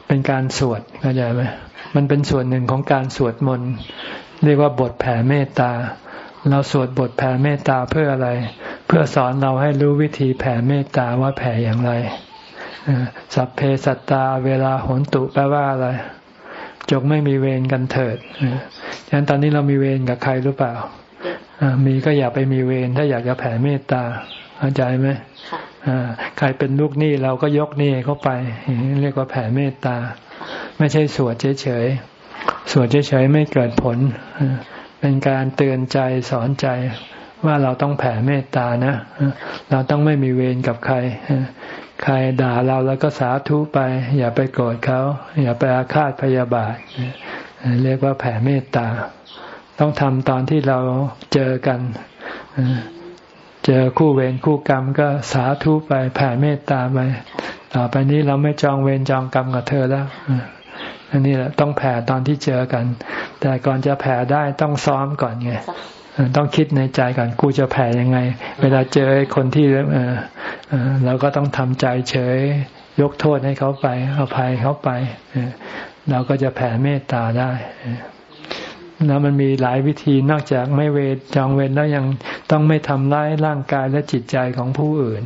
เป็นการสวดเข้าใจไหมมันเป็นส่วนหนึ่งของการสวดมนต์เรียกว่าบทแผ่เมตตา เราสวดบทแผ่เมตตาเพื่ออะไร เพื่อสอนเราให้รู้วิธีแผ่เมตตาว่าแผ่อย่างไรสัพเพสัตตา เวลาหนตุแปลว่าอะไรจงไม่มีเวรกันเถิดฉะนั้นตอนนี้เรามีเวรกับใครหรือเปล่า มีก็อย่าไปมีเวรถ้าอยากจะแผ่เมตตาเข้าใจไหมใครเป็นลูกหนี้เราก็ยกหนี้เข้าไปเรียกว่าแผ่เมตตา ไม่ใช่สวดเฉยๆสวดเฉยๆไม่เกิดผล เป็นการเตือนใจสอนใจว่าเราต้องแผ่เมตตานะ เราต้องไม่มีเวรกับใคร ใครด่าเราแล้วก็สาธุไป อย่าไปโกรธเขา อย่าไปอาฆาตพยาบาทเรียกว่าแผ่เมตตา ต้องทำตอนที่เราเจอกัน เจอคู่เวรคู่กรรมก็สาธุไปแผ่เมตตาไปต่อไปนี้เราไม่จองเวรจองกรรมกับเธอแล้วอันนี้แหละต้องแผ่ตอนที่เจอกัน แต่ก่อนจะแผ่ได้ต้องซ้อมก่อนไงต้องคิดในใจก่อนกูจะแผ่ยังไง เวลาเจอคนที่เราก็ต้องทำใจเฉย ยกโทษให้เขาไปอภัยเขาไปเราก็จะแผ่เมตตาได้ แล้วมันมีหลายวิธีนอกจากไม่เวทจองเวรแล้วยังต้องไม่ทำร้ายร่างกายและจิตใจของผู้อื่น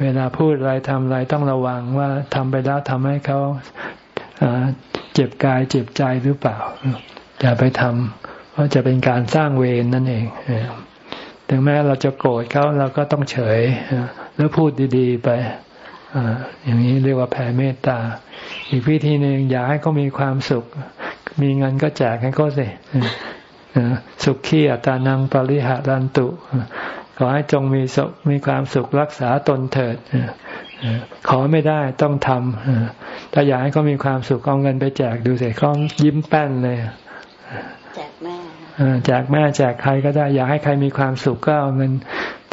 เวลาพูดอะไรทำอะไรต้องระวังว่าทำไปแล้วทำให้เขาเจ็บกายเจ็บใจหรือเปล่าอย่าไปทำเพราะจะเป็นการสร้างเวรนนั่นเองถึงแม้เราจะโกรธเขาเราก็ต้องเฉยแล้วพูดดีๆไปอย่างนี้เรียกว่าแผ่เมตตา อีกวิธีหนึ่งอยากให้เขามีความสุข มีเงินก็แจกให้เขาสิสุขขี้อัตานังปริหารันตุ ขอให้จงมีสุขมีความสุขรักษาตนเถิดขอไม่ได้ต้องทำถ้าอยากให้เขามีความสุขเอาเงินไปแจกดูสิเขายิ้มแป้นเลยแจกแม่แจกแม่แจกใครก็ได้ อยากให้ใครมีความสุขก็เอาเงิน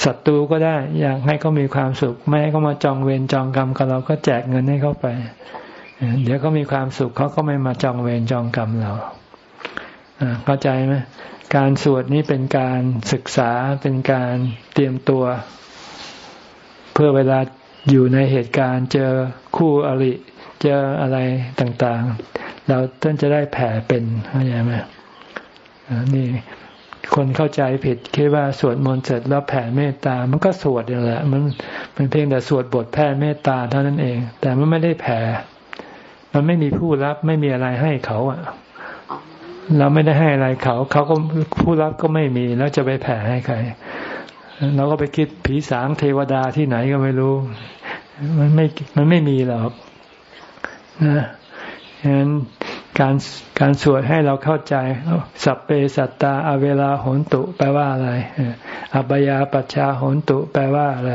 ศัตรูก็ได้ อยากให้เขามีความสุข ไม่ให้เขามาจองเวรจองกรรมกับเราก็แจกเงินให้เขาไป เดี๋ยวเขามีความสุขเขาก็ไม่มาจองเวรจองกรรมเราเข้าใจไหมการสวดนี้เป็นการศึกษาเป็นการเตรียมตัว เพื่อเวลาอยู่ในเหตุการณ์ เจอคู่อริเจออะไรต่าง ๆ เราต้นจะได้แผ่เป็นเข้าใจไหมนี่คนเข้าใจผิดคิดว่าสวดมนต์เสร็จแล้วแผ่เมตตา มันก็สวดอย่างแหละ มันเป็นเพียงแต่สวดบทแผ่เมตตาเท่านั้นเอง แต่มันไม่ได้แผ่ มันไม่มีผู้รับไม่มีอะไรให้เขาอะ เราไม่ได้ให้อะไรเขา เขาก็ผู้รับก็ไม่มีแล้วจะไปแผ่ให้ใครเราก็ไปคิดผีสางเทวดาที่ไหนก็ไม่รู้ มันไม่มันไม่มีหรอกนะฉะนั้นการการสวดให้เราเข้าใจ สัพเพสัตตาอเวลาโหนตุ แปลว่าอะไรอัปยาปัชชาโหนตุ แปลว่าอะไร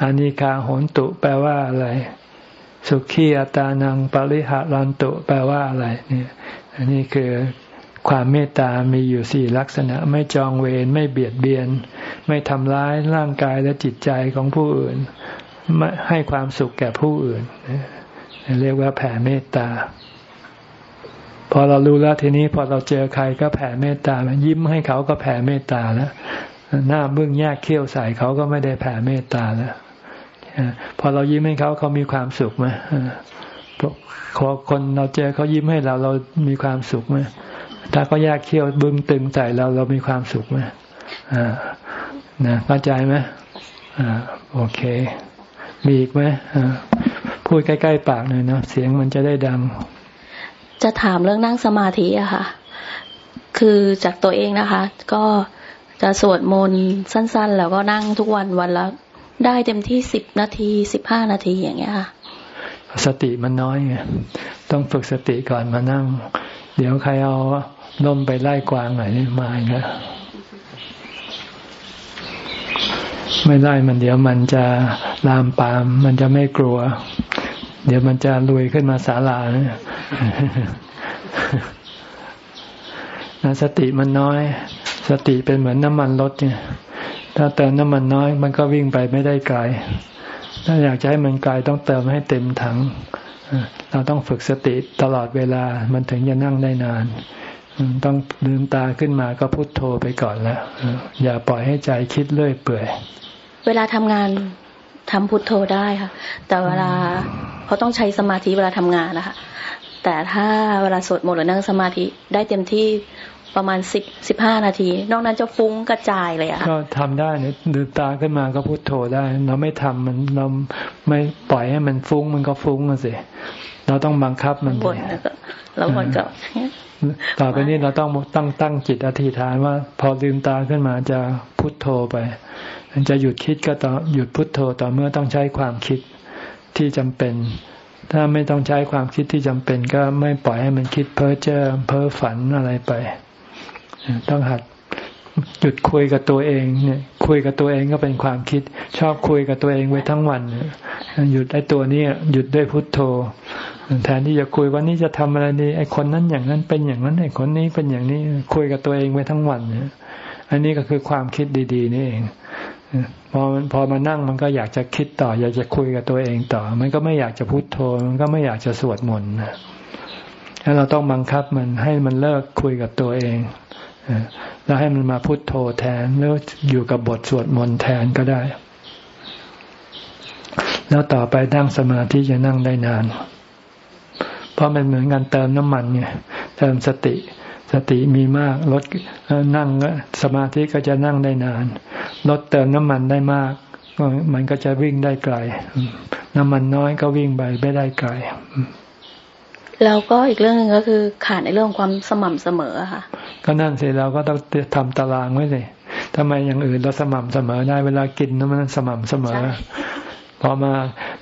อานิคาโหนตุ แปลว่าอะไร สุขีอัตานังปริหารันตุแปลว่าอะไรเนี่ยอันนี้คือความเมตตามีอยู่สี่ลักษณะ ไม่จองเวรไม่เบียดเบียน ไม่ทำร้ายร่างกายและจิตใจของผู้อื่นไม่ให้ความสุขแก่ผู้อื่น เรียกว่าแผ่เมตตา พอเรารู้แล้วทีนี้พอเราเจอใครก็แผ่เมตตายิ้มให้เขาก็แผ่เมตตาแล้วหน้าเบื้องแยกเขี้ยวใส่เขาก็ไม่ได้แผ่เมตตาแล้ว พอเรายิ้มให้เขาเขามีความสุขไหมพอคนเราเจอเขายิ้มให้เราเรามีความสุขไหมถ้าเขาแยกเขี้ยวบึ้งตึงใส่เราเรามีความสุขไหมอ่านะเข้าใจไหมอ่าโอเค มีอีกไหมอ่าพูดใกล้ๆปากหน่อยนะเสียงมันจะได้ดัง จะถามเรื่องนั่งสมาธิอะค่ะ คือจากตัวเองนะคะ ก็จะสวดมนต์สั้น ๆ แล้วก็นั่งทุกวันวันละ ได้เต็มที่สิบนาทีสิบห้านาทีอย่างเงี้ยค่ะ สติมันน้อยไงต้องฝึกสติก่อนมานั่ง เดี๋ยวใครเอาลมไปไล่กวางหน่อยมาอีกแล้วไม่ได้มันเดี๋ยวมันจะลามปาม มันจะไม่กลัว เดี๋ยวมันจะลุยขึ้นมาศาลาเนี่ยสติมันน้อย สติเป็นเหมือนน้ำมันรถเนี่ย ถ้าเติมน้ำมันน้อย มันก็วิ่งไปไม่ได้ไกล ถ้าอยากจะให้มันไกลต้องเติมให้เต็มถัง เราต้องฝึกสติตลอดเวลา มันถึงจะนั่งได้นาน ต้องลืมตาขึ้นมาก็พุโทโธไปก่อนแล้ว อย่าปล่อยให้ใจคิดเลื่อยเปื่อย เวลาทำงานทำพุทโธได้ค่ะ แต่เวลาเขาต้องใช้สมาธิเวลาทำงานนะคะแต่ถ้าเวลาสวดมนต์หรือนั่งสมาธิได้เต็มที่ ประมาณสิบสิบห้านาที นอกนั้นจะฟุ้งกระจายเลยอะก็ทำได้เนี่ยลืมตาขึ้นมาก็พุโทโธได้ เราไม่ทำมันเราไม่ปล่อยให้มันฟุ้งมันก็ฟุ้งสิเราต้องบังคับมันบ่นแล้วคนก็ต่อไปนี้เราต้องตั้งตั้งจิตอธิษฐานว่า พอลืมตาขึ้นมาจะพุทโธไปมันจะหยุดคิดก็ต่อหยุดพุทโธต่อเมื่อต้องใช้ความคิดที่จำเป็น ถ้าไม่ต้องใช้ความคิดที่จำเป็น ก็ไม่ปล่อยให้มันคิดเพ้อเจ้อเพ้อฝันอะไรไป ต้องหัดหยุดคุยกับตัวเองเนี่ย คุยกับตัวเองก็เป็นความคิด ชอบคุยกับตัวเองไว้ทั้งวันหยุดไอ้ตัวนี้หยุดด้วยพุทโธแทนที่จะคุยวันนี้จะทำอะไรดีไอ้คนนั้นอย่างนั้นเป็นอย่างนั้นไอ้คนนี้เป็นอย่างนี้คุยกับตัวเองไว้ทั้งวันเนี่ยอันนี้ก็คือความคิดดี ๆ นี่เองพอพอมานั่งมันก็อยากจะคิดต่อ อยากจะคุยกับตัวเองต่อ มันก็ไม่อยากจะพุโทโธ มันก็ไม่อยากจะสวดมนต์แล้วเราต้องบังคับมันให้มันเลิกคุยกับตัวเอง แล้วให้มันมาพุโทโธแทนแล้วอยู่กับบทสวดมนต์แทนก็ได้ แล้วต่อไปนั่งสมาธิจะนั่งได้นาน เพราะมันเหมือนกันเติมน้ำมันไงเติมสติ สติมีมากลดนั่งสมาธิก็จะนั่งได้นาน ลดเติมน้ำมันได้มาก มันก็จะวิ่งได้ไกล น้ำมันน้อยก็วิ่งไปไม่ได้ไกลแล้วก็อีกเรื่องหนึ่งก็คือขาดในเรื่องความสม่ำเสมอค่ะ ก็นั่นสิเราก็ต้องทำตารางไว้เลยทำไมอย่างอื่นเราสม่ำเสมอได้เวลากินมันสม่ำเสมอพอมา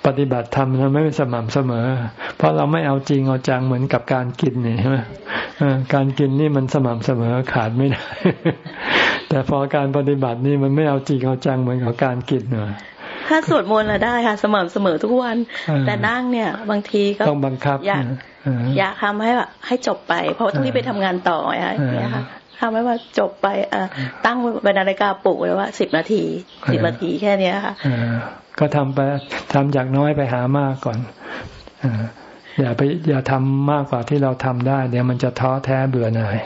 ปฏิบัติธรรมเราไม่สม่ำเสมอ เพราะเราไม่เอาจริงเอาจังเหมือนกับการกินนี่ใช่ไหมการกินนี่มันสม่ำเสมอขาดไม่ได้ แต่พอการปฏิบัตินี่มันไม่เอาจริงเอาจังเหมือนกับการกินเนอะ ถ้าสวดมนต์ละได้ค่ะ สม่ำเสมอทุกวัน แต่นั่งเนี่ย บางทีก็ต้องบังคับอยากอยากทำให้แบบให้จบไป เพราะต้องรีบไปทำงานต่อเนี่ยค่ะทำให้ว่าจบไปอตั้งเป็นนาฬิกาปลุกไว้ว่าสิบนาทีสิบนาทีแค่เนี้ยค่ะก็ทำไปทำจากน้อยไปหามากก่อนอย่าไปอย่าทำมากกว่าที่เราทำได้ เดี๋ยวมันจะท้อแท้เบื่อหน่าย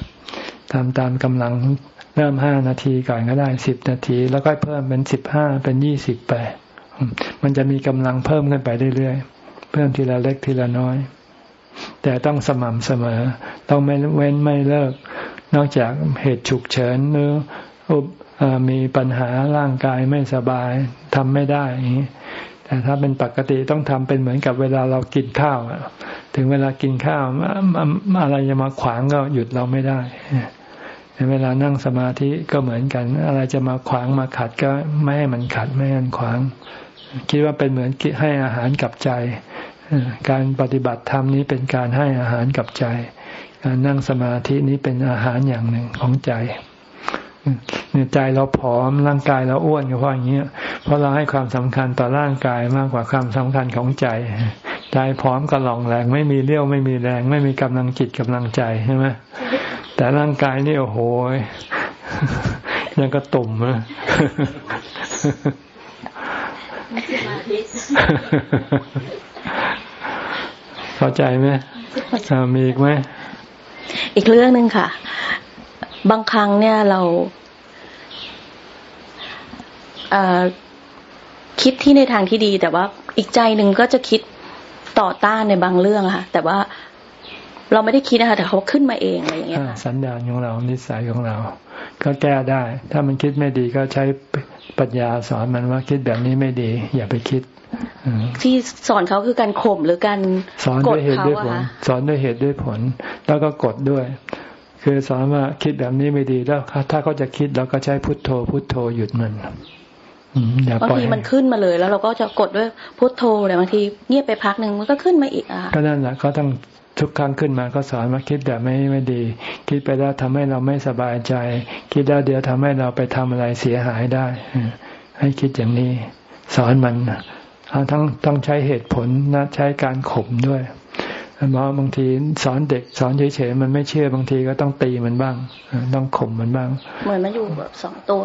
ทำตามกำลังเริ่มห้านาทีก่อนก็ได้สิบนาที แล้วก็เพิ่มเป็นสิบห้าเป็นยี่สิบไป มันจะมีกำลังเพิ่มขึ้นไปเรื่อยๆ เพิ่มทีละเล็กทีละน้อย แต่ต้องสม่ำเสมอ ต้องไม่เว้นไม่เลิก นอกจากเหตุฉุกเฉินหรือมีปัญหาร่างกายไม่สบายทำไม่ได้อย่างนี้แต่ถ้าเป็นปกติต้องทำเป็นเหมือนกับเวลาเรากินข้าวถึงเวลากินข้าวอะไรจะมาขวางก็หยุดเราไม่ได้เวลานั่งสมาธิก็เหมือนกัน อะไรจะมาขวางมาขัดก็ไม่ให้มันขัดไม่ให้มันขวาง คิดว่าเป็นเหมือนให้อาหารกับใจ การปฏิบัติธรรมนี้เป็นการให้อาหารกับใจ การนั่งสมาธินี้เป็นอาหารอย่างหนึ่งของใจเนี่ยใจเราผอมร่างกายเราอ้วนก็เพราะอย่างเงี้ยเพราะเราให้ความสำคัญต่อร่างกายมากกว่าความสำคัญของใจ ใจพร้อมกระหล่องแรง ไม่มีเลี้ยวไม่มีแรง ไม่มีกำลังจิตกำลังใจใช่ไหมแต่ร่างกายนี่โอ้โหยังกระตุ่มนะ เข้าใจไหมมีอีกไหมอีกเรื่องหนึ่งค่ะ บางครั้งเนี่ยเราเคิดที่ในทางที่ดี แต่ว่าอีกใจหนึ่งก็จะคิดต่อต้านในบางเรื่องค่ะ แต่ว่า เราไม่ได้คิดนะคะแต่เขาขึ้นมาเองอะไรอย่างเงี้ยสันดานของเรานิสัยของเรา ก็แก้ได้ ถ้ามันคิดไม่ดีก็ใช้ปัญญาสอนมันว่าคิดแบบนี้ไม่ดี อย่าไปคิดที่สอนเขาคือการข่มหรือการสอนด้วยเหตุด้วยผล สอนด้วยเหตุด้วยผล แล้วก็กดด้วย คือสอนว่าคิดแบบนี้ไม่ดีแล้วถ้าเขาจะคิดเราก็ใช้พุทโธ พุทโธหยุดมันบางทีมันขึ้นมาเลย แล้วเราก็จะกดด้วยพุทโธแต่บางทีเงียบไปพักหนึ่งมันก็ขึ้นมาอีกอะก็นั่นแหละก็ต้อง ทุกครั้งขึ้นมาก็สอนว่าคิดแบบไม่ไม่ดี คิดไปแล้วทำให้เราไม่สบายใจ คิดแล้วเดี๋ยวทำให้เราไปทำอะไรเสียหายได้ ให้คิดอย่างนี้ สอนมันทั้งต้องใช้เหตุผลนะใช้การข่มด้วยหมอบางทีสอนเด็กสอนเฉยๆมันไม่เชื่อบางทีก็ต้องตีมันบ้าง ต้องข่มมันบ้าง เหมือนมันอยู่แบบสองตัว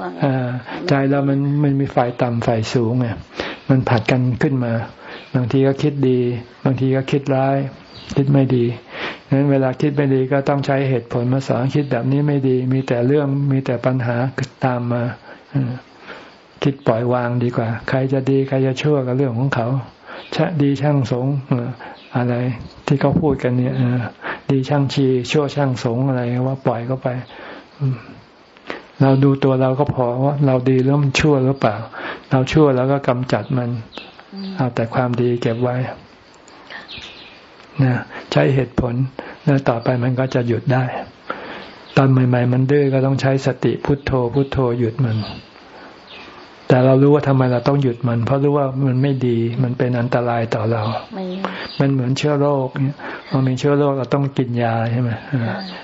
ใจเรามันมันมีฝ่ายต่ำฝ่ายสูงไงมันผัดกันขึ้นมา บางทีก็คิดดี บางทีก็คิดร้าย คิดไม่ดีงั้นเวลาคิดไม่ดีก็ต้องใช้เหตุผลมาสอนคิดแบบนี้ไม่ดี มีแต่เรื่องมีแต่ปัญหาตามมาคิดปล่อยวางดีกว่า ใครจะดีใครจะชั่วก็เรื่องของเขาชะดีช่างสงอะไร ที่เขาพูดกันเนี่ยดีช่างชี ชั่วช่างสงอะไรว่าปล่อยเขาไปเราดูตัวเราก็พอว่าเราดีหรือมันชั่วหรือเปล่า เราชั่วแล้วก็กำจัดมัน เอาแต่ความดีเก็บไว้ นะใช้เหตุผลแล้วต่อไปมันก็จะหยุดได้ ตอนใหม่ ๆ มันดื้อก็ต้องใช้สติพุทโธ พุทโธหยุดมัน แต่เรารู้ว่าทำไมเราต้องหยุดมัน เพราะรู้ว่ามันไม่ดีมันเป็นอันตรายต่อเรา มันเหมือนเชื้อโรคเนี่ยพอมีเชื้อโรคเราต้องกินยาใช่ไหม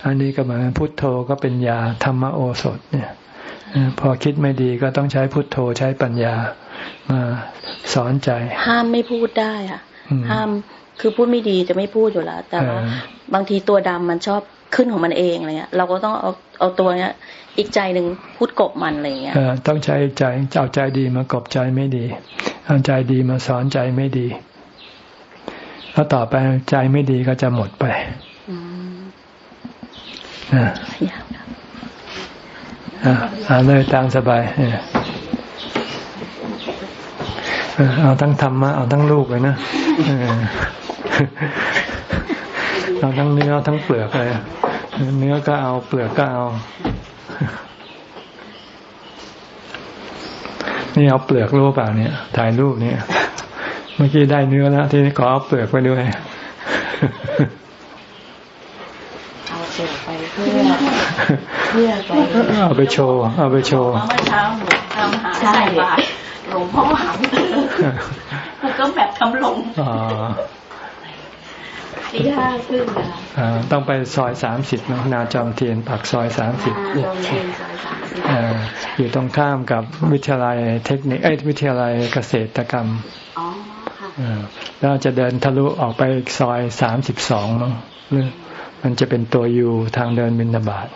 อันนี้ก็เหมือนพุทโธก็เป็นยาธรรมโอสถเนี่ยพอคิดไม่ดีก็ต้องใช้พุทโธใช้ปัญญามาสอนใจ ห้ามไม่พูดได้ค่ะ ห้าม คือพูดไม่ดีจะไม่พูดอยู่แล้ว แต่ว่าบางทีตัวดำมันชอบขึ้นของมันเองอะไรเงี้ย เราก็ต้องเอาเอาตัวเนี้ย อีกใจหนึ่งพูดกบมันอะไรเงี้ยต้องใช้ใจเอาใจดีมากบใจไม่ดี เอาใจดีมาสอนใจไม่ดี แล้วต่อไปใจไม่ดีก็จะหมดไปอ่าอ่าเลยตามสบายเอาทั้งธรรมะเอาทั้งลูกเลยนะ เอาทั้งเนื้อทั้งเปลือกเลยเนื้อก็เอาเปลือกก็เอานี่เอาเปลือกรูปเปล่าเนี่ย ถ่ายรูปเนี่ย เมื่อกี้ได้เนื้อแล้วที่ขอเอาเปลือกไปด้วยเอาเปลือกไปเพื่อเพื่อไปเอาไปโชว์เอาไปโชว์เมื่อเช้าหนูทำหาใส่บาตรหลวงพ่อหามันก็แบบทำลง ตีห้าครึ่งนะต้องไปซอยสามสิบนะนาจอมเทียนปักซอยสามสิบอยู่ตรงข้ามกับวิทยาลัยเทคนิคเอ้วิทยาลัยเกษตรกรรมแล้วจะเดินทะลุออกไปซอยสามสิบสองมั้งมันจะเป็นตัวยูทางเดินบินบาต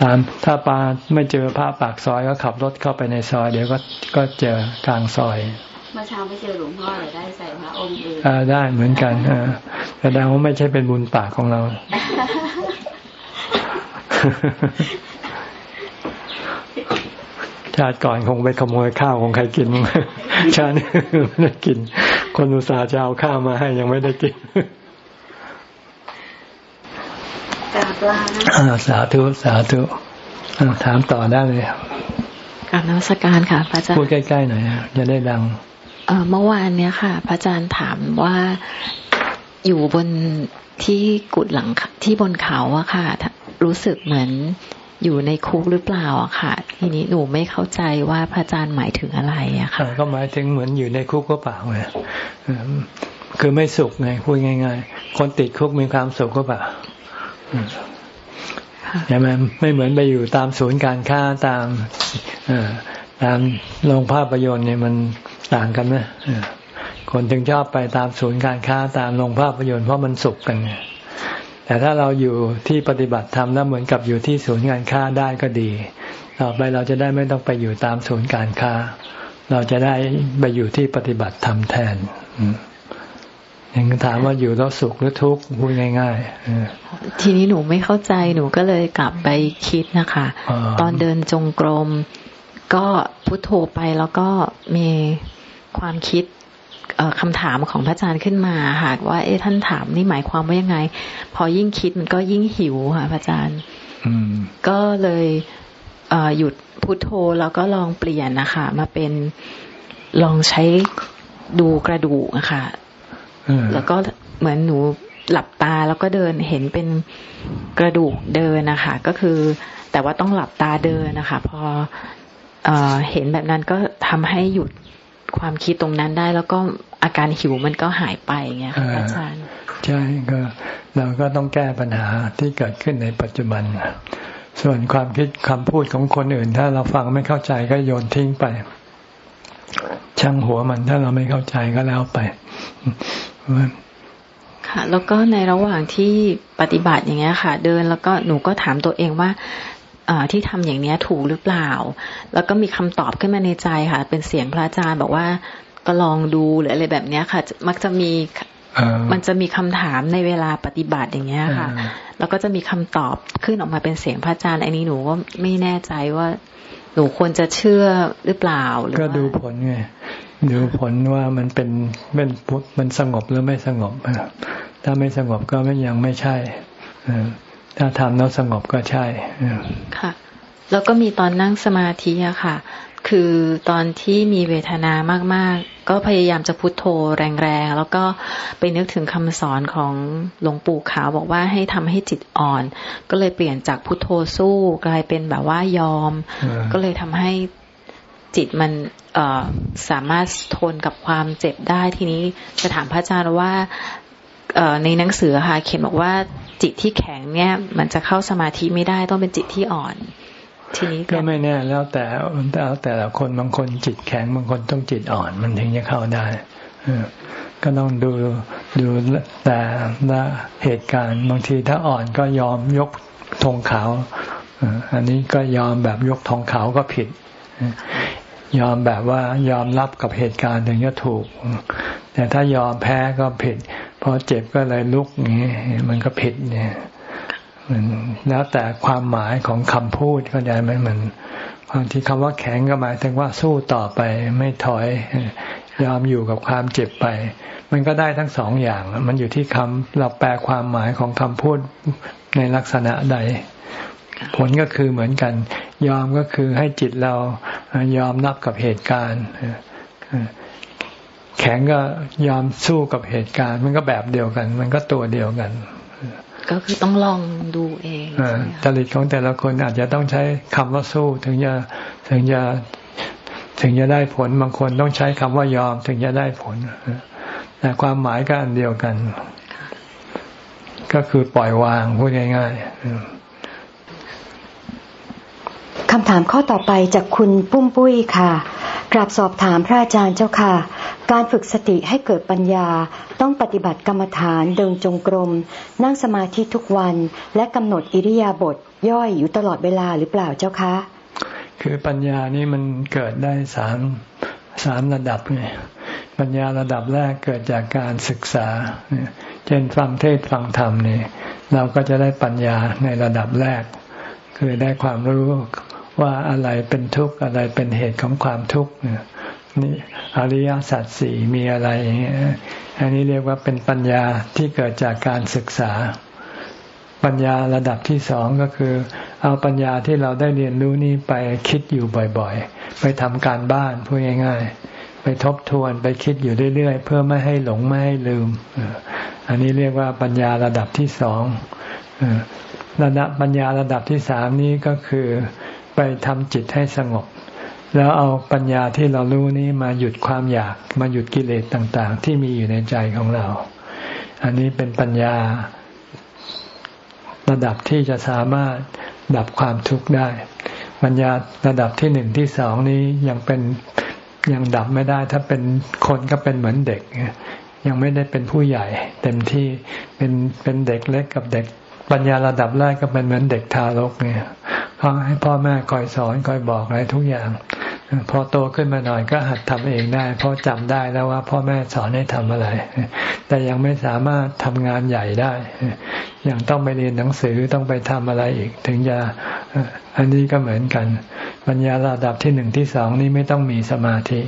ตามถ้าปาไม่เจอพระปากซอยก็ขับรถเข้าไปในซอย เดี๋ยวก็ก็เจอกลางซอย เมื่อเช้าไม่เจอหลวงพ่อเลยได้ใส่พระองค์อื่นอ่าได้เหมือนกันอ่าแสดงว่าไม่ใช่เป็นบุญปากของเรา ชาติก่อนคงไปขโมยข้าวของใครกินชาตินี้ไม่ได้กิน คนอุตส่าห์จะเอาข้าวมาให้ยังไม่ได้กินสาธุสาธุถามต่อได้เลยกราบนวัสการค่ะพระอาจารย์พูดใกล้ๆหน่อยจะได้ดัง เมื่อวานเนี้ยค่ะ พระอาจารย์ถามว่าอยู่บนที่กุดหลังที่บนเขาอะค่ะ รู้สึกเหมือนอยู่ในคุกหรือเปล่าอะค่ะ ทีนี้หนูไม่เข้าใจว่าพระอาจารย์หมายถึงอะไรอะค่ะ ก็หมายถึงเหมือนอยู่ในคุกก็เปล่าไงคือไม่สุขไงพูดง่าย ๆ คนติดคุกมีความสุขก็เปล่าใช่ไหมไม่เหมือนไปอยู่ตามศูนย์การค้าตามตามโรงภาพยนตร์เนี่ยมัน ต่างกันนะคนถึงชอบไปตามศูนย์การค้าตามโรงภาพยนตร์เพราะมันสุขกันแต่ถ้าเราอยู่ที่ปฏิบัติธรรมแล้วเหมือนกับอยู่ที่ศูนย์การค้าได้ก็ดี ต่อไปเราจะได้ไม่ต้องไปอยู่ตามศูนย์การค้า เราจะได้ไปอยู่ที่ปฏิบัติธรรมแทนยังถามว่าอยู่แล้วสุขหรือทุกข์พูดง่ายๆทีนี้หนูไม่เข้าใจหนูก็เลยกลับไปคิดนะคะตอนเดินจงกรมก็พุทโธไปแล้วก็มี ความคิดคำถามของพระอาจารย์ขึ้นมาค่ะว่าเอ๊ะท่านถามนี่หมายความว่ายังไง พอยิ่งคิดมันก็ยิ่งหิวค่ะพระอาจารย์ก็เลยหยุดพุทโธแล้วก็ลองเปลี่ยนนะคะมาเป็นลองใช้ดูกระดูกนะคะแล้วก็เหมือนหนูหลับตาแล้วก็เดินเห็นเป็นกระดูกเดินนะคะก็คือแต่ว่าต้องหลับตาเดินนะคะ พอเห็นแบบนั้นก็ทำให้หยุด ความคิดตรงนั้นได้ แล้วก็อาการหิวมันก็หายไปเงี้ยค่ะอาจารย์ใช่ก็เราก็ต้องแก้ปัญหาที่เกิดขึ้นในปัจจุบัน ส่วนความคิดคำพูดของคนอื่น ถ้าเราฟังไม่เข้าใจก็โยนทิ้งไป ช่างหัวมันถ้าเราไม่เข้าใจก็แล้วไปค่ะ แล้วก็ในระหว่างที่ปฏิบัติอย่างเงี้ยค่ะ เดินแล้วก็หนูก็ถามตัวเองว่า ที่ทำอย่างเนี้ยถูกหรือเปล่า แล้วก็มีคำตอบขึ้นมาในใจค่ะ เป็นเสียงพระอาจารย์บอกว่าก็ลองดูหรืออะไรแบบเนี้ยค่ะ มักจะมีมันจะมีคำถามในเวลาปฏิบัติอย่างเงี้ยค่ะ แล้วก็จะมีคำตอบขึ้นออกมาเป็นเสียงพระอาจารย์อันนี้หนูก็ไม่แน่ใจว่าหนูควรจะเชื่อหรือเปล่าหรือก็ดูผลไงดูผลว่ามันเป็นเป็นมันสงบหรือไม่สงบถ้าไม่สงบก็ไม่ยังไม่ใช่ ถ้าทำแล้วสงบก็ใช่ค่ะ แล้วก็มีตอนนั่งสมาธิอะค่ะ คือตอนที่มีเวทนามากๆ ก็พยายามจะพุโทโธแรงๆ แล้วก็ไปนึกถึงคำสอนของหลวงปู่ขาวบอกว่าให้ทำให้จิตอ่อน ก็เลยเปลี่ยนจากพุโทโธสู้กลายเป็นแบบว่ายอม ก็เลยทำให้จิตมันสามารถทนกับความเจ็บได้ทีนี้จะถามพระอาจารย์ว่าในหนังสือค่ะเขียนบอกว่า จิตที่แข็งเนี่ย มันจะเข้าสมาธิไม่ได้ต้องเป็นจิตที่อ่อนทีนี้ก็ไม่แน่แล้วแต่แล้วแต่ละคนบางคนจิตแข็งบางคนต้องจิตอ่อน มันถึงจะเข้าได้ก็ต้องดูดูแต่ละเหตุการณ์บางทีถ้าอ่อนก็ยอมยกธงขาวอันนี้ก็ยอมแบบยกธงขาวก็ผิด ยอมแบบว่ายอมรับกับเหตุการณ์ถึงจะถูก แต่ถ้ายอมแพ้ก็ผิดพอเจ็บก็เลยลุกอย่างนี้มันก็ผิดเนี่ยมันแล้วแต่ความหมายของคำพูดเข้าใจไหมมันบางทีคำว่าแข็งก็หมายถึงว่าสู้ต่อไปไม่ถอย ยอมอยู่กับความเจ็บไป มันก็ได้ทั้งสองอย่าง มันอยู่ที่คำเราแปลความหมายของคำพูดในลักษณะใด ผลก็คือเหมือนกัน ยอมก็คือให้จิตเรายอมรับกับเหตุการณ์ แข็งก็ยอมสู้กับเหตุการณ์ มันก็แบบเดียวกัน มันก็ตัวเดียวกัน ก็คือต้องลองดูเองจริตของแต่ละคนอาจจะต้องใช้คำว่าสู้ถึงจะถึงจะถึงจะได้ผลบางคนต้องใช้คำว่ายอมถึงจะได้ผลแต่ความหมายก็อันเดียวกัน ก็คือปล่อยวางพูดง่าย ๆ คำถามข้อต่อไปจากคุณปุ้มปุ้ยค่ะ กราบสอบถามพระอาจารย์เจ้าค่ะ การฝึกสติให้เกิดปัญญา ต้องปฏิบัติกรรมฐานเดินจงกรม นั่งสมาธิทุกวัน และกำหนดอิริยาบถย่อยอยู่ตลอดเวลาหรือเปล่าเจ้าคะ คือปัญญานี่มันเกิดได้สามสามระดับไงปัญญาระดับแรกเกิดจากการศึกษา เช่นฟังเทศฟังธรรมนี่เราก็จะได้ปัญญาในระดับแรก คือได้ความรู้ ว่าอะไรเป็นทุกข์อะไรเป็นเหตุของความทุกข์นี่อริยสัจสี่มีอะไรอย่างเงี้ยอันนี้เรียกว่าเป็นปัญญาที่เกิดจากการศึกษา ปัญญาระดับที่สองก็คือ เอาปัญญาที่เราได้เรียนรู้นี้ไปคิดอยู่บ่อยๆ ไปทำการบ้านพูดง่าย ๆ ไปทบทวนไปคิดอยู่เรื่อยๆ เพื่อไม่ให้หลงไม่ให้ลืม อันนี้เรียกว่าปัญญาระดับที่สองระดับปัญญาระดับที่สามนี้ก็คือ ไปทำจิตให้สงบ แล้วเอาปัญญาที่เรารู้นี้มาหยุดความอยากมาหยุดกิเลสต่างๆ ที่มีอยู่ในใจของเรา อันนี้เป็นปัญญาระดับที่จะสามารถดับความทุกข์ได้ ปัญญาระดับที่หนึ่งที่สองนี้ยังเป็นยังดับไม่ได้ ถ้าเป็นคนก็เป็นเหมือนเด็กยังไม่ได้เป็นผู้ใหญ่ เต็มที่เป็นเป็นเด็กเล็กกับเด็ก ปัญญาระดับแรกก็เป็นเหมือนเด็กทารกเนี่ยพ่อให้พ่อแม่คอยสอนคอยบอกอะไรทุกอย่าง พอโตขึ้นมาหน่อยก็หัดทำเองได้ เพราะจำได้แล้วว่า พ่อแม่สอนให้ทำอะไร แต่ยังไม่สามารถทำงานใหญ่ได้ ยังต้องไปเรียนหนังสือต้องไปทำอะไรอีก ถึงจะอันนี้ก็เหมือนกัน ปัญญาระดับที่หนึ่งที่สองนี่ไม่ต้องมีสมาธิ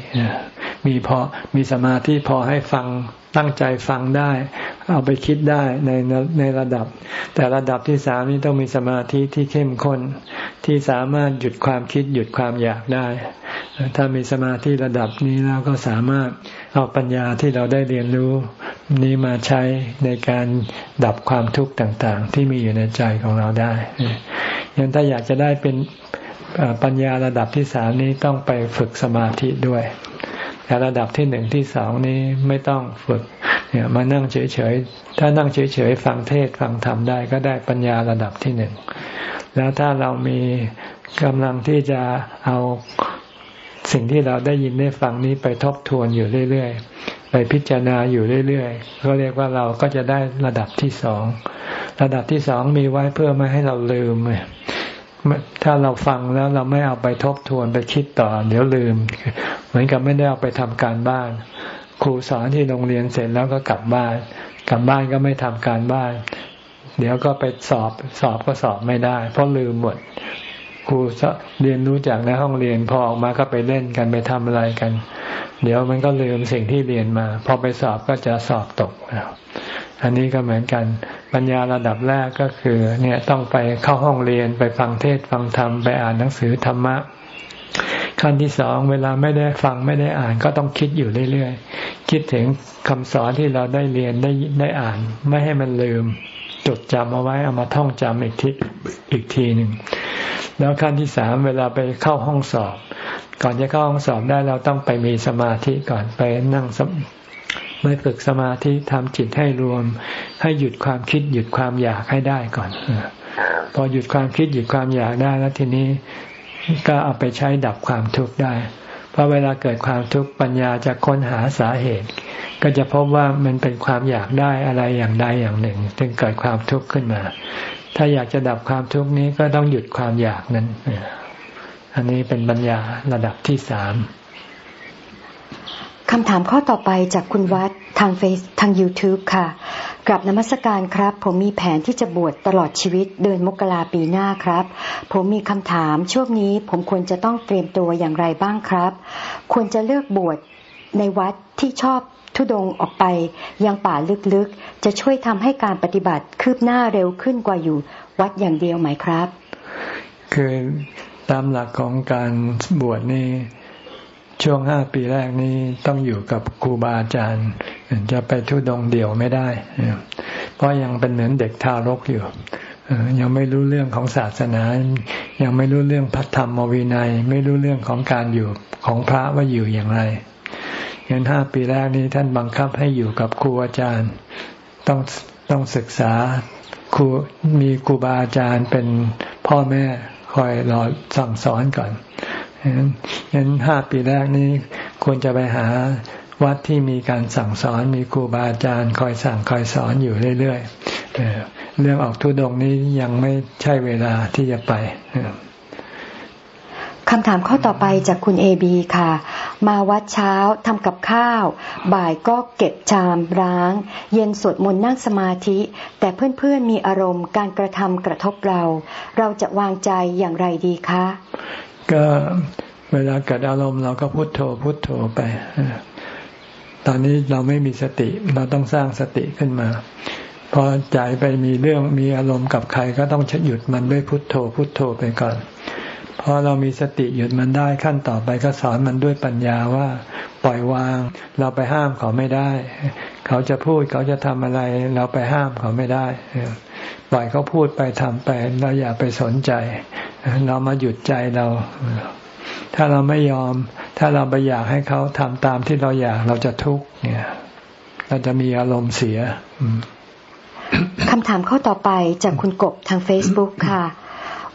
มีพอมีสมาธิพอให้ฟัง ตั้งใจฟังได้ เอาไปคิดได้ในในระดับ แต่ระดับที่สามนี้ต้องมีสมาธิที่เข้มข้น ที่สามารถหยุดความคิดหยุดความอยากได้ ถ้ามีสมาธิระดับนี้แล้วก็สามารถเอาปัญญาที่เราได้เรียนรู้ นี้มาใช้ในการดับความทุกข์ต่างๆ ที่มีอยู่ในใจของเราได้ยังถ้าอยากจะได้เป็นปัญญาระดับที่สามนี้ต้องไปฝึกสมาธิด้วย แต่ระดับที่หนึ่งที่สองนี้ไม่ต้องฝึก เนี่ยมานั่งเฉยๆ ถ้านั่งเฉยๆ ฟังเทศฟังธรรมได้ก็ได้ปัญญาระดับที่หนึ่ง แล้วถ้าเรามีกำลังที่จะเอาสิ่งที่เราได้ยินได้ฟังนี้ไปทบทวนอยู่เรื่อยๆ ไปพิจารณาอยู่เรื่อยๆ ก็เรียกว่าเราก็จะได้ระดับที่สอง ระดับที่สองมีไว้เพื่อไม่ให้เราลืม ถ้าเราฟังแล้วเราไม่เอาไปทบทวนไปคิดต่อ เดี๋ยวลืม เหมือนกับไม่ได้เอาไปทำการบ้าน ครูสอนที่โรงเรียนเสร็จแล้วก็กลับบ้าน กลับบ้านก็ไม่ทำการบ้าน เดี๋ยวก็ไปสอบสอบก็สอบไม่ได้ เพราะลืมหมดครูเรียนรู้จากในห้องเรียนพอออกมาก็ไปเล่นกันไปทำอะไรกัน เดี๋ยวมันก็ลืมสิ่งที่เรียนมา พอไปสอบก็จะสอบตก อันนี้ก็เหมือนกัน ปัญญาระดับแรกก็คือ เนี่ยต้องไปเข้าห้องเรียนไปฟังเทศฟังธรรมไปอ่านหนังสือธรรมะขั้นที่สองเวลาไม่ได้ฟังไม่ได้อ่านก็ต้องคิดอยู่เรื่อยๆ คิดถึงคำสอนที่เราได้เรียนได้ได้อ่าน ไม่ให้มันลืม จดจำเอาไว้เอามาท่องจำอีกทีอีกทีหนึ่งแล้วขั้นที่สามเวลาไปเข้าห้องสอบ ก่อนจะเข้าห้องสอบได้เราต้องไปมีสมาธิก่อนไปนั่ง ไม่ฝึกสมาธิทำจิตให้รวม ให้หยุดความคิด หยุดความอยากให้ได้ก่อนพอหยุดความคิดหยุดความอยากได้แล้วทีนี้ก็เอาไปใช้ดับความทุกข์ได้ เพราะเวลาเกิดความทุกข์ปัญญาจะค้นหาสาเหตุ ก็จะพบว่ามันเป็นความอยากได้อะไรอย่างใดอย่างหนึ่งจึงเกิดความทุกข์ขึ้นมา ถ้าอยากจะดับความทุกข์นี้ก็ต้องหยุดความอยากนั้น อันนี้เป็นปัญญาระดับที่สาม คำถามข้อต่อไปจากคุณวัดทางเฟซทาง YouTube ค่ะ กลับนมัสการครับ ผมมีแผนที่จะบวชตลอดชีวิตเดินมกราปีหน้าครับ ผมมีคำถามช่วงนี้ผมควรจะต้องเตรียมตัวอย่างไรบ้างครับ ควรจะเลือกบวชในวัดที่ชอบทุดงออกไปยังป่าลึกๆ จะช่วยทำให้การปฏิบัติคืบหน้าเร็วขึ้นกว่าอยู่ วัดอย่างเดียวไหมครับ คือตามหลักของการบวชนี่ ช่วงห้าปีแรกนี้ต้องอยู่กับครูบาอาจารย์ จะไปทุดงเดี่ยวไม่ได้ เพราะยังเป็นเหมือนเด็กทารกอยู่ ยังไม่รู้เรื่องของศาสนา ยังไม่รู้เรื่องพัฒธรรมวินัย ไม่รู้เรื่องของการอยู่ของพระว่าอยู่อย่างไรยันห้าปีแรกนี้ท่านบังคับให้อยู่กับครูอาจารย์ ต้องต้องศึกษาครูมีครูบาอาจารย์เป็นพ่อแม่คอยรอสั่งสอนก่อน งั้นห้าปีแรกนี้ควรจะไปหาวัดที่มีการสั่งสอนมีครูบาอาจารย์คอยสั่งคอยสอนอยู่เรื่อยๆเรื่องออกทุดงนี้ยังไม่ใช่เวลาที่จะไปคำถามข้อต่อไปจากคุณเอบีค่ะ มาวัดเช้าทำกับข้าว บ่ายก็เก็บชามร้าง เย็นสวดมนต์นั่งสมาธิ แต่เพื่อนๆมีอารมณ์การกระทำกระทบเรา เราจะวางใจอย่างไรดีคะ ก็เวลาเกิดอารมณ์เราก็พุโทโธพุโทโธไปตอนนี้เราไม่มีสติเราต้องสร้างสติขึ้นมาพอใจไปมีเรื่องมีอารมณ์กับใครก็ต้องหยุดมันด้วยพุทโธ พุทโธไปก่อนพอเรามีสติหยุดมันได้ขั้นต่อไปก็สอนมันด้วยปัญญาว่า ปล่อยวางเราไปห้ามเขาไม่ได้ เขาจะพูดเขาจะทำอะไร เราไปห้ามเขาไม่ได้ ปล่อยเขาพูดไปทำไปเราอย่าไปสนใจ เรามาหยุดใจเรา ถ้าเราไม่ยอม ถ้าเราไปอยากให้เขาทำตามที่เราอยากเราจะทุกข์เนี่ย เราจะมีอารมณ์เสียคำถามข้อต่อไปจากคุณกบทาง Facebook ค่ะ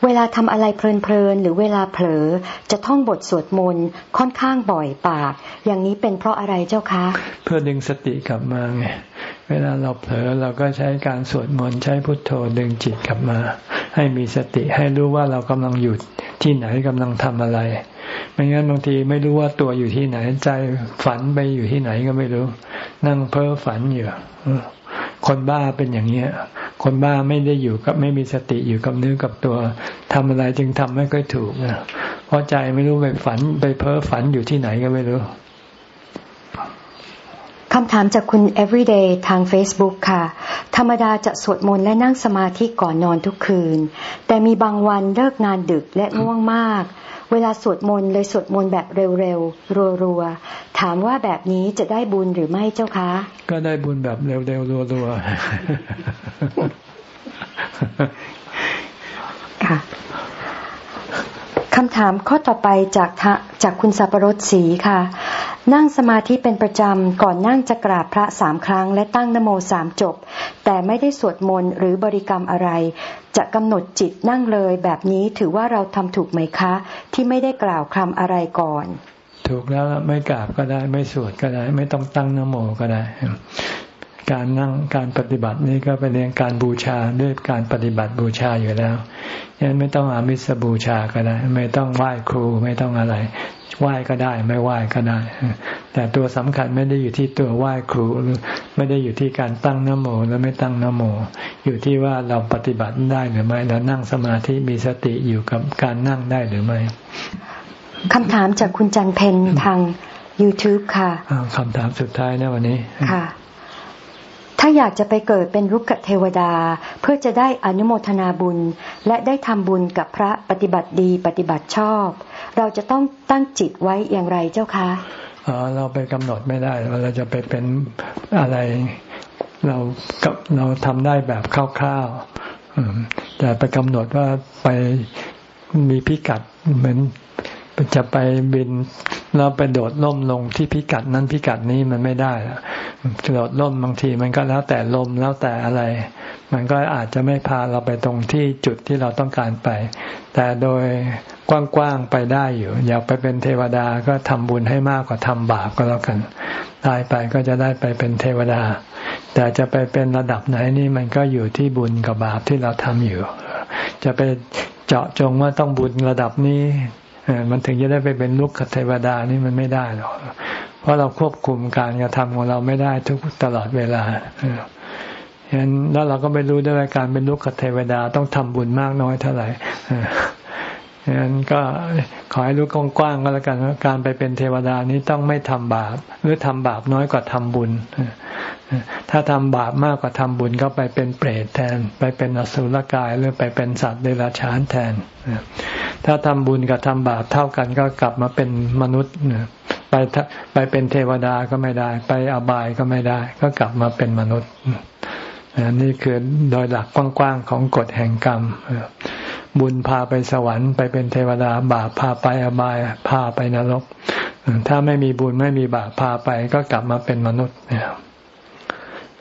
เวลาทำอะไรเพลินๆ หรือเวลาเผลอ จะท่องบทสวดมนต์ค่อนข้างบ่อยปาก อย่างนี้เป็นเพราะอะไรเจ้าคะ เพื่อดึงสติกลับมาไง เวลาเราเผลอเราก็ใช้การสวดมนต์ใช้พุทโธดึงจิตกลับมา ให้มีสติให้รู้ว่าเรากำลังอยู่ที่ไหนกำลังทำอะไร ไม่งั้นบางทีไม่รู้ว่าตัวอยู่ที่ไหนใจฝันไปอยู่ที่ไหนก็ไม่รู้ นั่งเพ้อฝันอยู่คนบ้าเป็นอย่างเนี้ย คนบ้าไม่ได้อยู่กับไม่มีสติอยู่กับเนื้อกับตัวทำอะไรจึงทำไม่ค่อยถูกนะเพราะใจไม่รู้ไปฝันไปเพ้อฝันอยู่ที่ไหนก็ไม่รู้ คำถามจากคุณ everyday ทาง Facebook ค่ะ ธรรมดาจะสวดมนต์และนั่งสมาธิก่อนนอนทุกคืน แต่มีบางวันเลิกงานดึกและง่วงมาก เวลาสวดมนต์เลยสวดมนต์แบบเร็วๆ รัวๆ ถามว่าแบบนี้จะได้บุญหรือไม่เจ้าคะ ก็ได้บุญแบบเร็วๆ รัวๆ ค่ะ คำถามข้อต่อไปจากจากคุณสัปรสศีค่ะ นั่งสมาธิเป็นประจำ ก่อนนั่งจะกราบพระสามครั้ง และตั้งนโมสามจบ แต่ไม่ได้สวดมนต์หรือบริกรรมอะไร จะกำหนดจิตนั่งเลยแบบนี้ถือว่าเราทำถูกไหมคะ ที่ไม่ได้กล่าวคำอะไรก่อน ถูกแล้วไม่กราบก็ได้ ไม่สวดก็ได้ ไม่ต้องตั้งนโมก็ได้ การนั่งการปฏิบัตินี้ก็เป็นเรื่องการบูชาด้วยการปฏิบัติบูชาอยู่แล้วยันไม่ต้องอามิสบูชาก็ได้ ไม่ต้องไหว้ครูไม่ต้องอะไรไหว้ก็ได้ ไม่ไหว้ก็ได้ แต่ตัวสำคัญไม่ได้อยู่ที่ตัวไหว้ครูหรือไม่ได้อยู่ที่การตั้งนโมแล้วไม่ตั้งนโม อยู่ที่ว่าเราปฏิบัติได้หรือไม่เรานั่งสมาธิมีสติอยู่กับการนั่งได้หรือไม่คำถามจากคุณจันเพนทาง YouTube ค่ะคำถามสุดท้ายนะวันนี้ค่ะ ถ้าอยากจะไปเกิดเป็นรุกขเทวดา เพื่อจะได้อนุโมทนาบุญ และได้ทำบุญกับพระปฏิบัติดีปฏิบัติชอบ เราจะต้องตั้งจิตไว้อย่างไรเจ้าคะอ๋อเราไปกำหนดไม่ได้ว่าเราจะไปเป็นอะไรเรากับเราทำได้แบบคร่าวๆแต่ไปกำหนดว่าไปมีพิกัดเหมือน จะไปบินเราไปโดดล่มลงที่พิกัดนั้นพิกัดนี้มันไม่ได้โดดล่มบางทีมันก็แล้วแต่ลมแล้วแต่อะไร มันก็อาจจะไม่พาเราไปตรงที่จุดที่เราต้องการไป แต่โดยกว้างๆไปได้อยู่ อยากไปเป็นเทวดาก็ทำบุญให้มากกว่าทำบาปก็แล้วกันตายไปก็จะได้ไปเป็นเทวดา แต่จะไปเป็นระดับไหนนี่มันก็อยู่ที่บุญกับบาปที่เราทำอยู่ จะไปเจาะจงว่าต้องบุญระดับนี้ มันถึงจะได้ไปเป็นลูกเทวดานี่มันไม่ได้หรอกเพราะเราควบคุมการกระทำของเราไม่ได้ทุกตลอดเวลาฉะนั้นแล้วเราก็ไม่รู้ด้วยว่าการเป็นลูกเทวดาต้องทำบุญมากน้อยเท่าไหร่ฉะนั้นก็ขอให้รู้กว้างๆก็แล้วกันว่าการไปเป็นเทวดานี้ต้องไม่ทำบาปหรือทำบาปน้อยกว่าทำบุญ ถ้าทำบาปมากกว่าทำบุญก็ไปเป็นเปรตแทน ไปเป็นอสุรกายหรือไปเป็นสัตว์เดรัจฉานแทน ถ้าทำบุญกับทำบาปเท่ากันก็กลับมาเป็นมนุษย์ไปไปเป็นเทวดาก็ไม่ได้ ไปอบายก็ไม่ได้ ก็กลับมาเป็นมนุษย์นี่คือโดยหลักกว้างๆของกฎแห่งกรรมบุญพาไปสวรรค์ไปเป็นเทวดาบาปพาไปอบายพาไปนรก ถ้าไม่มีบุญไม่มีบาปพาไปก็กลับมาเป็นมนุษย์เนี่ย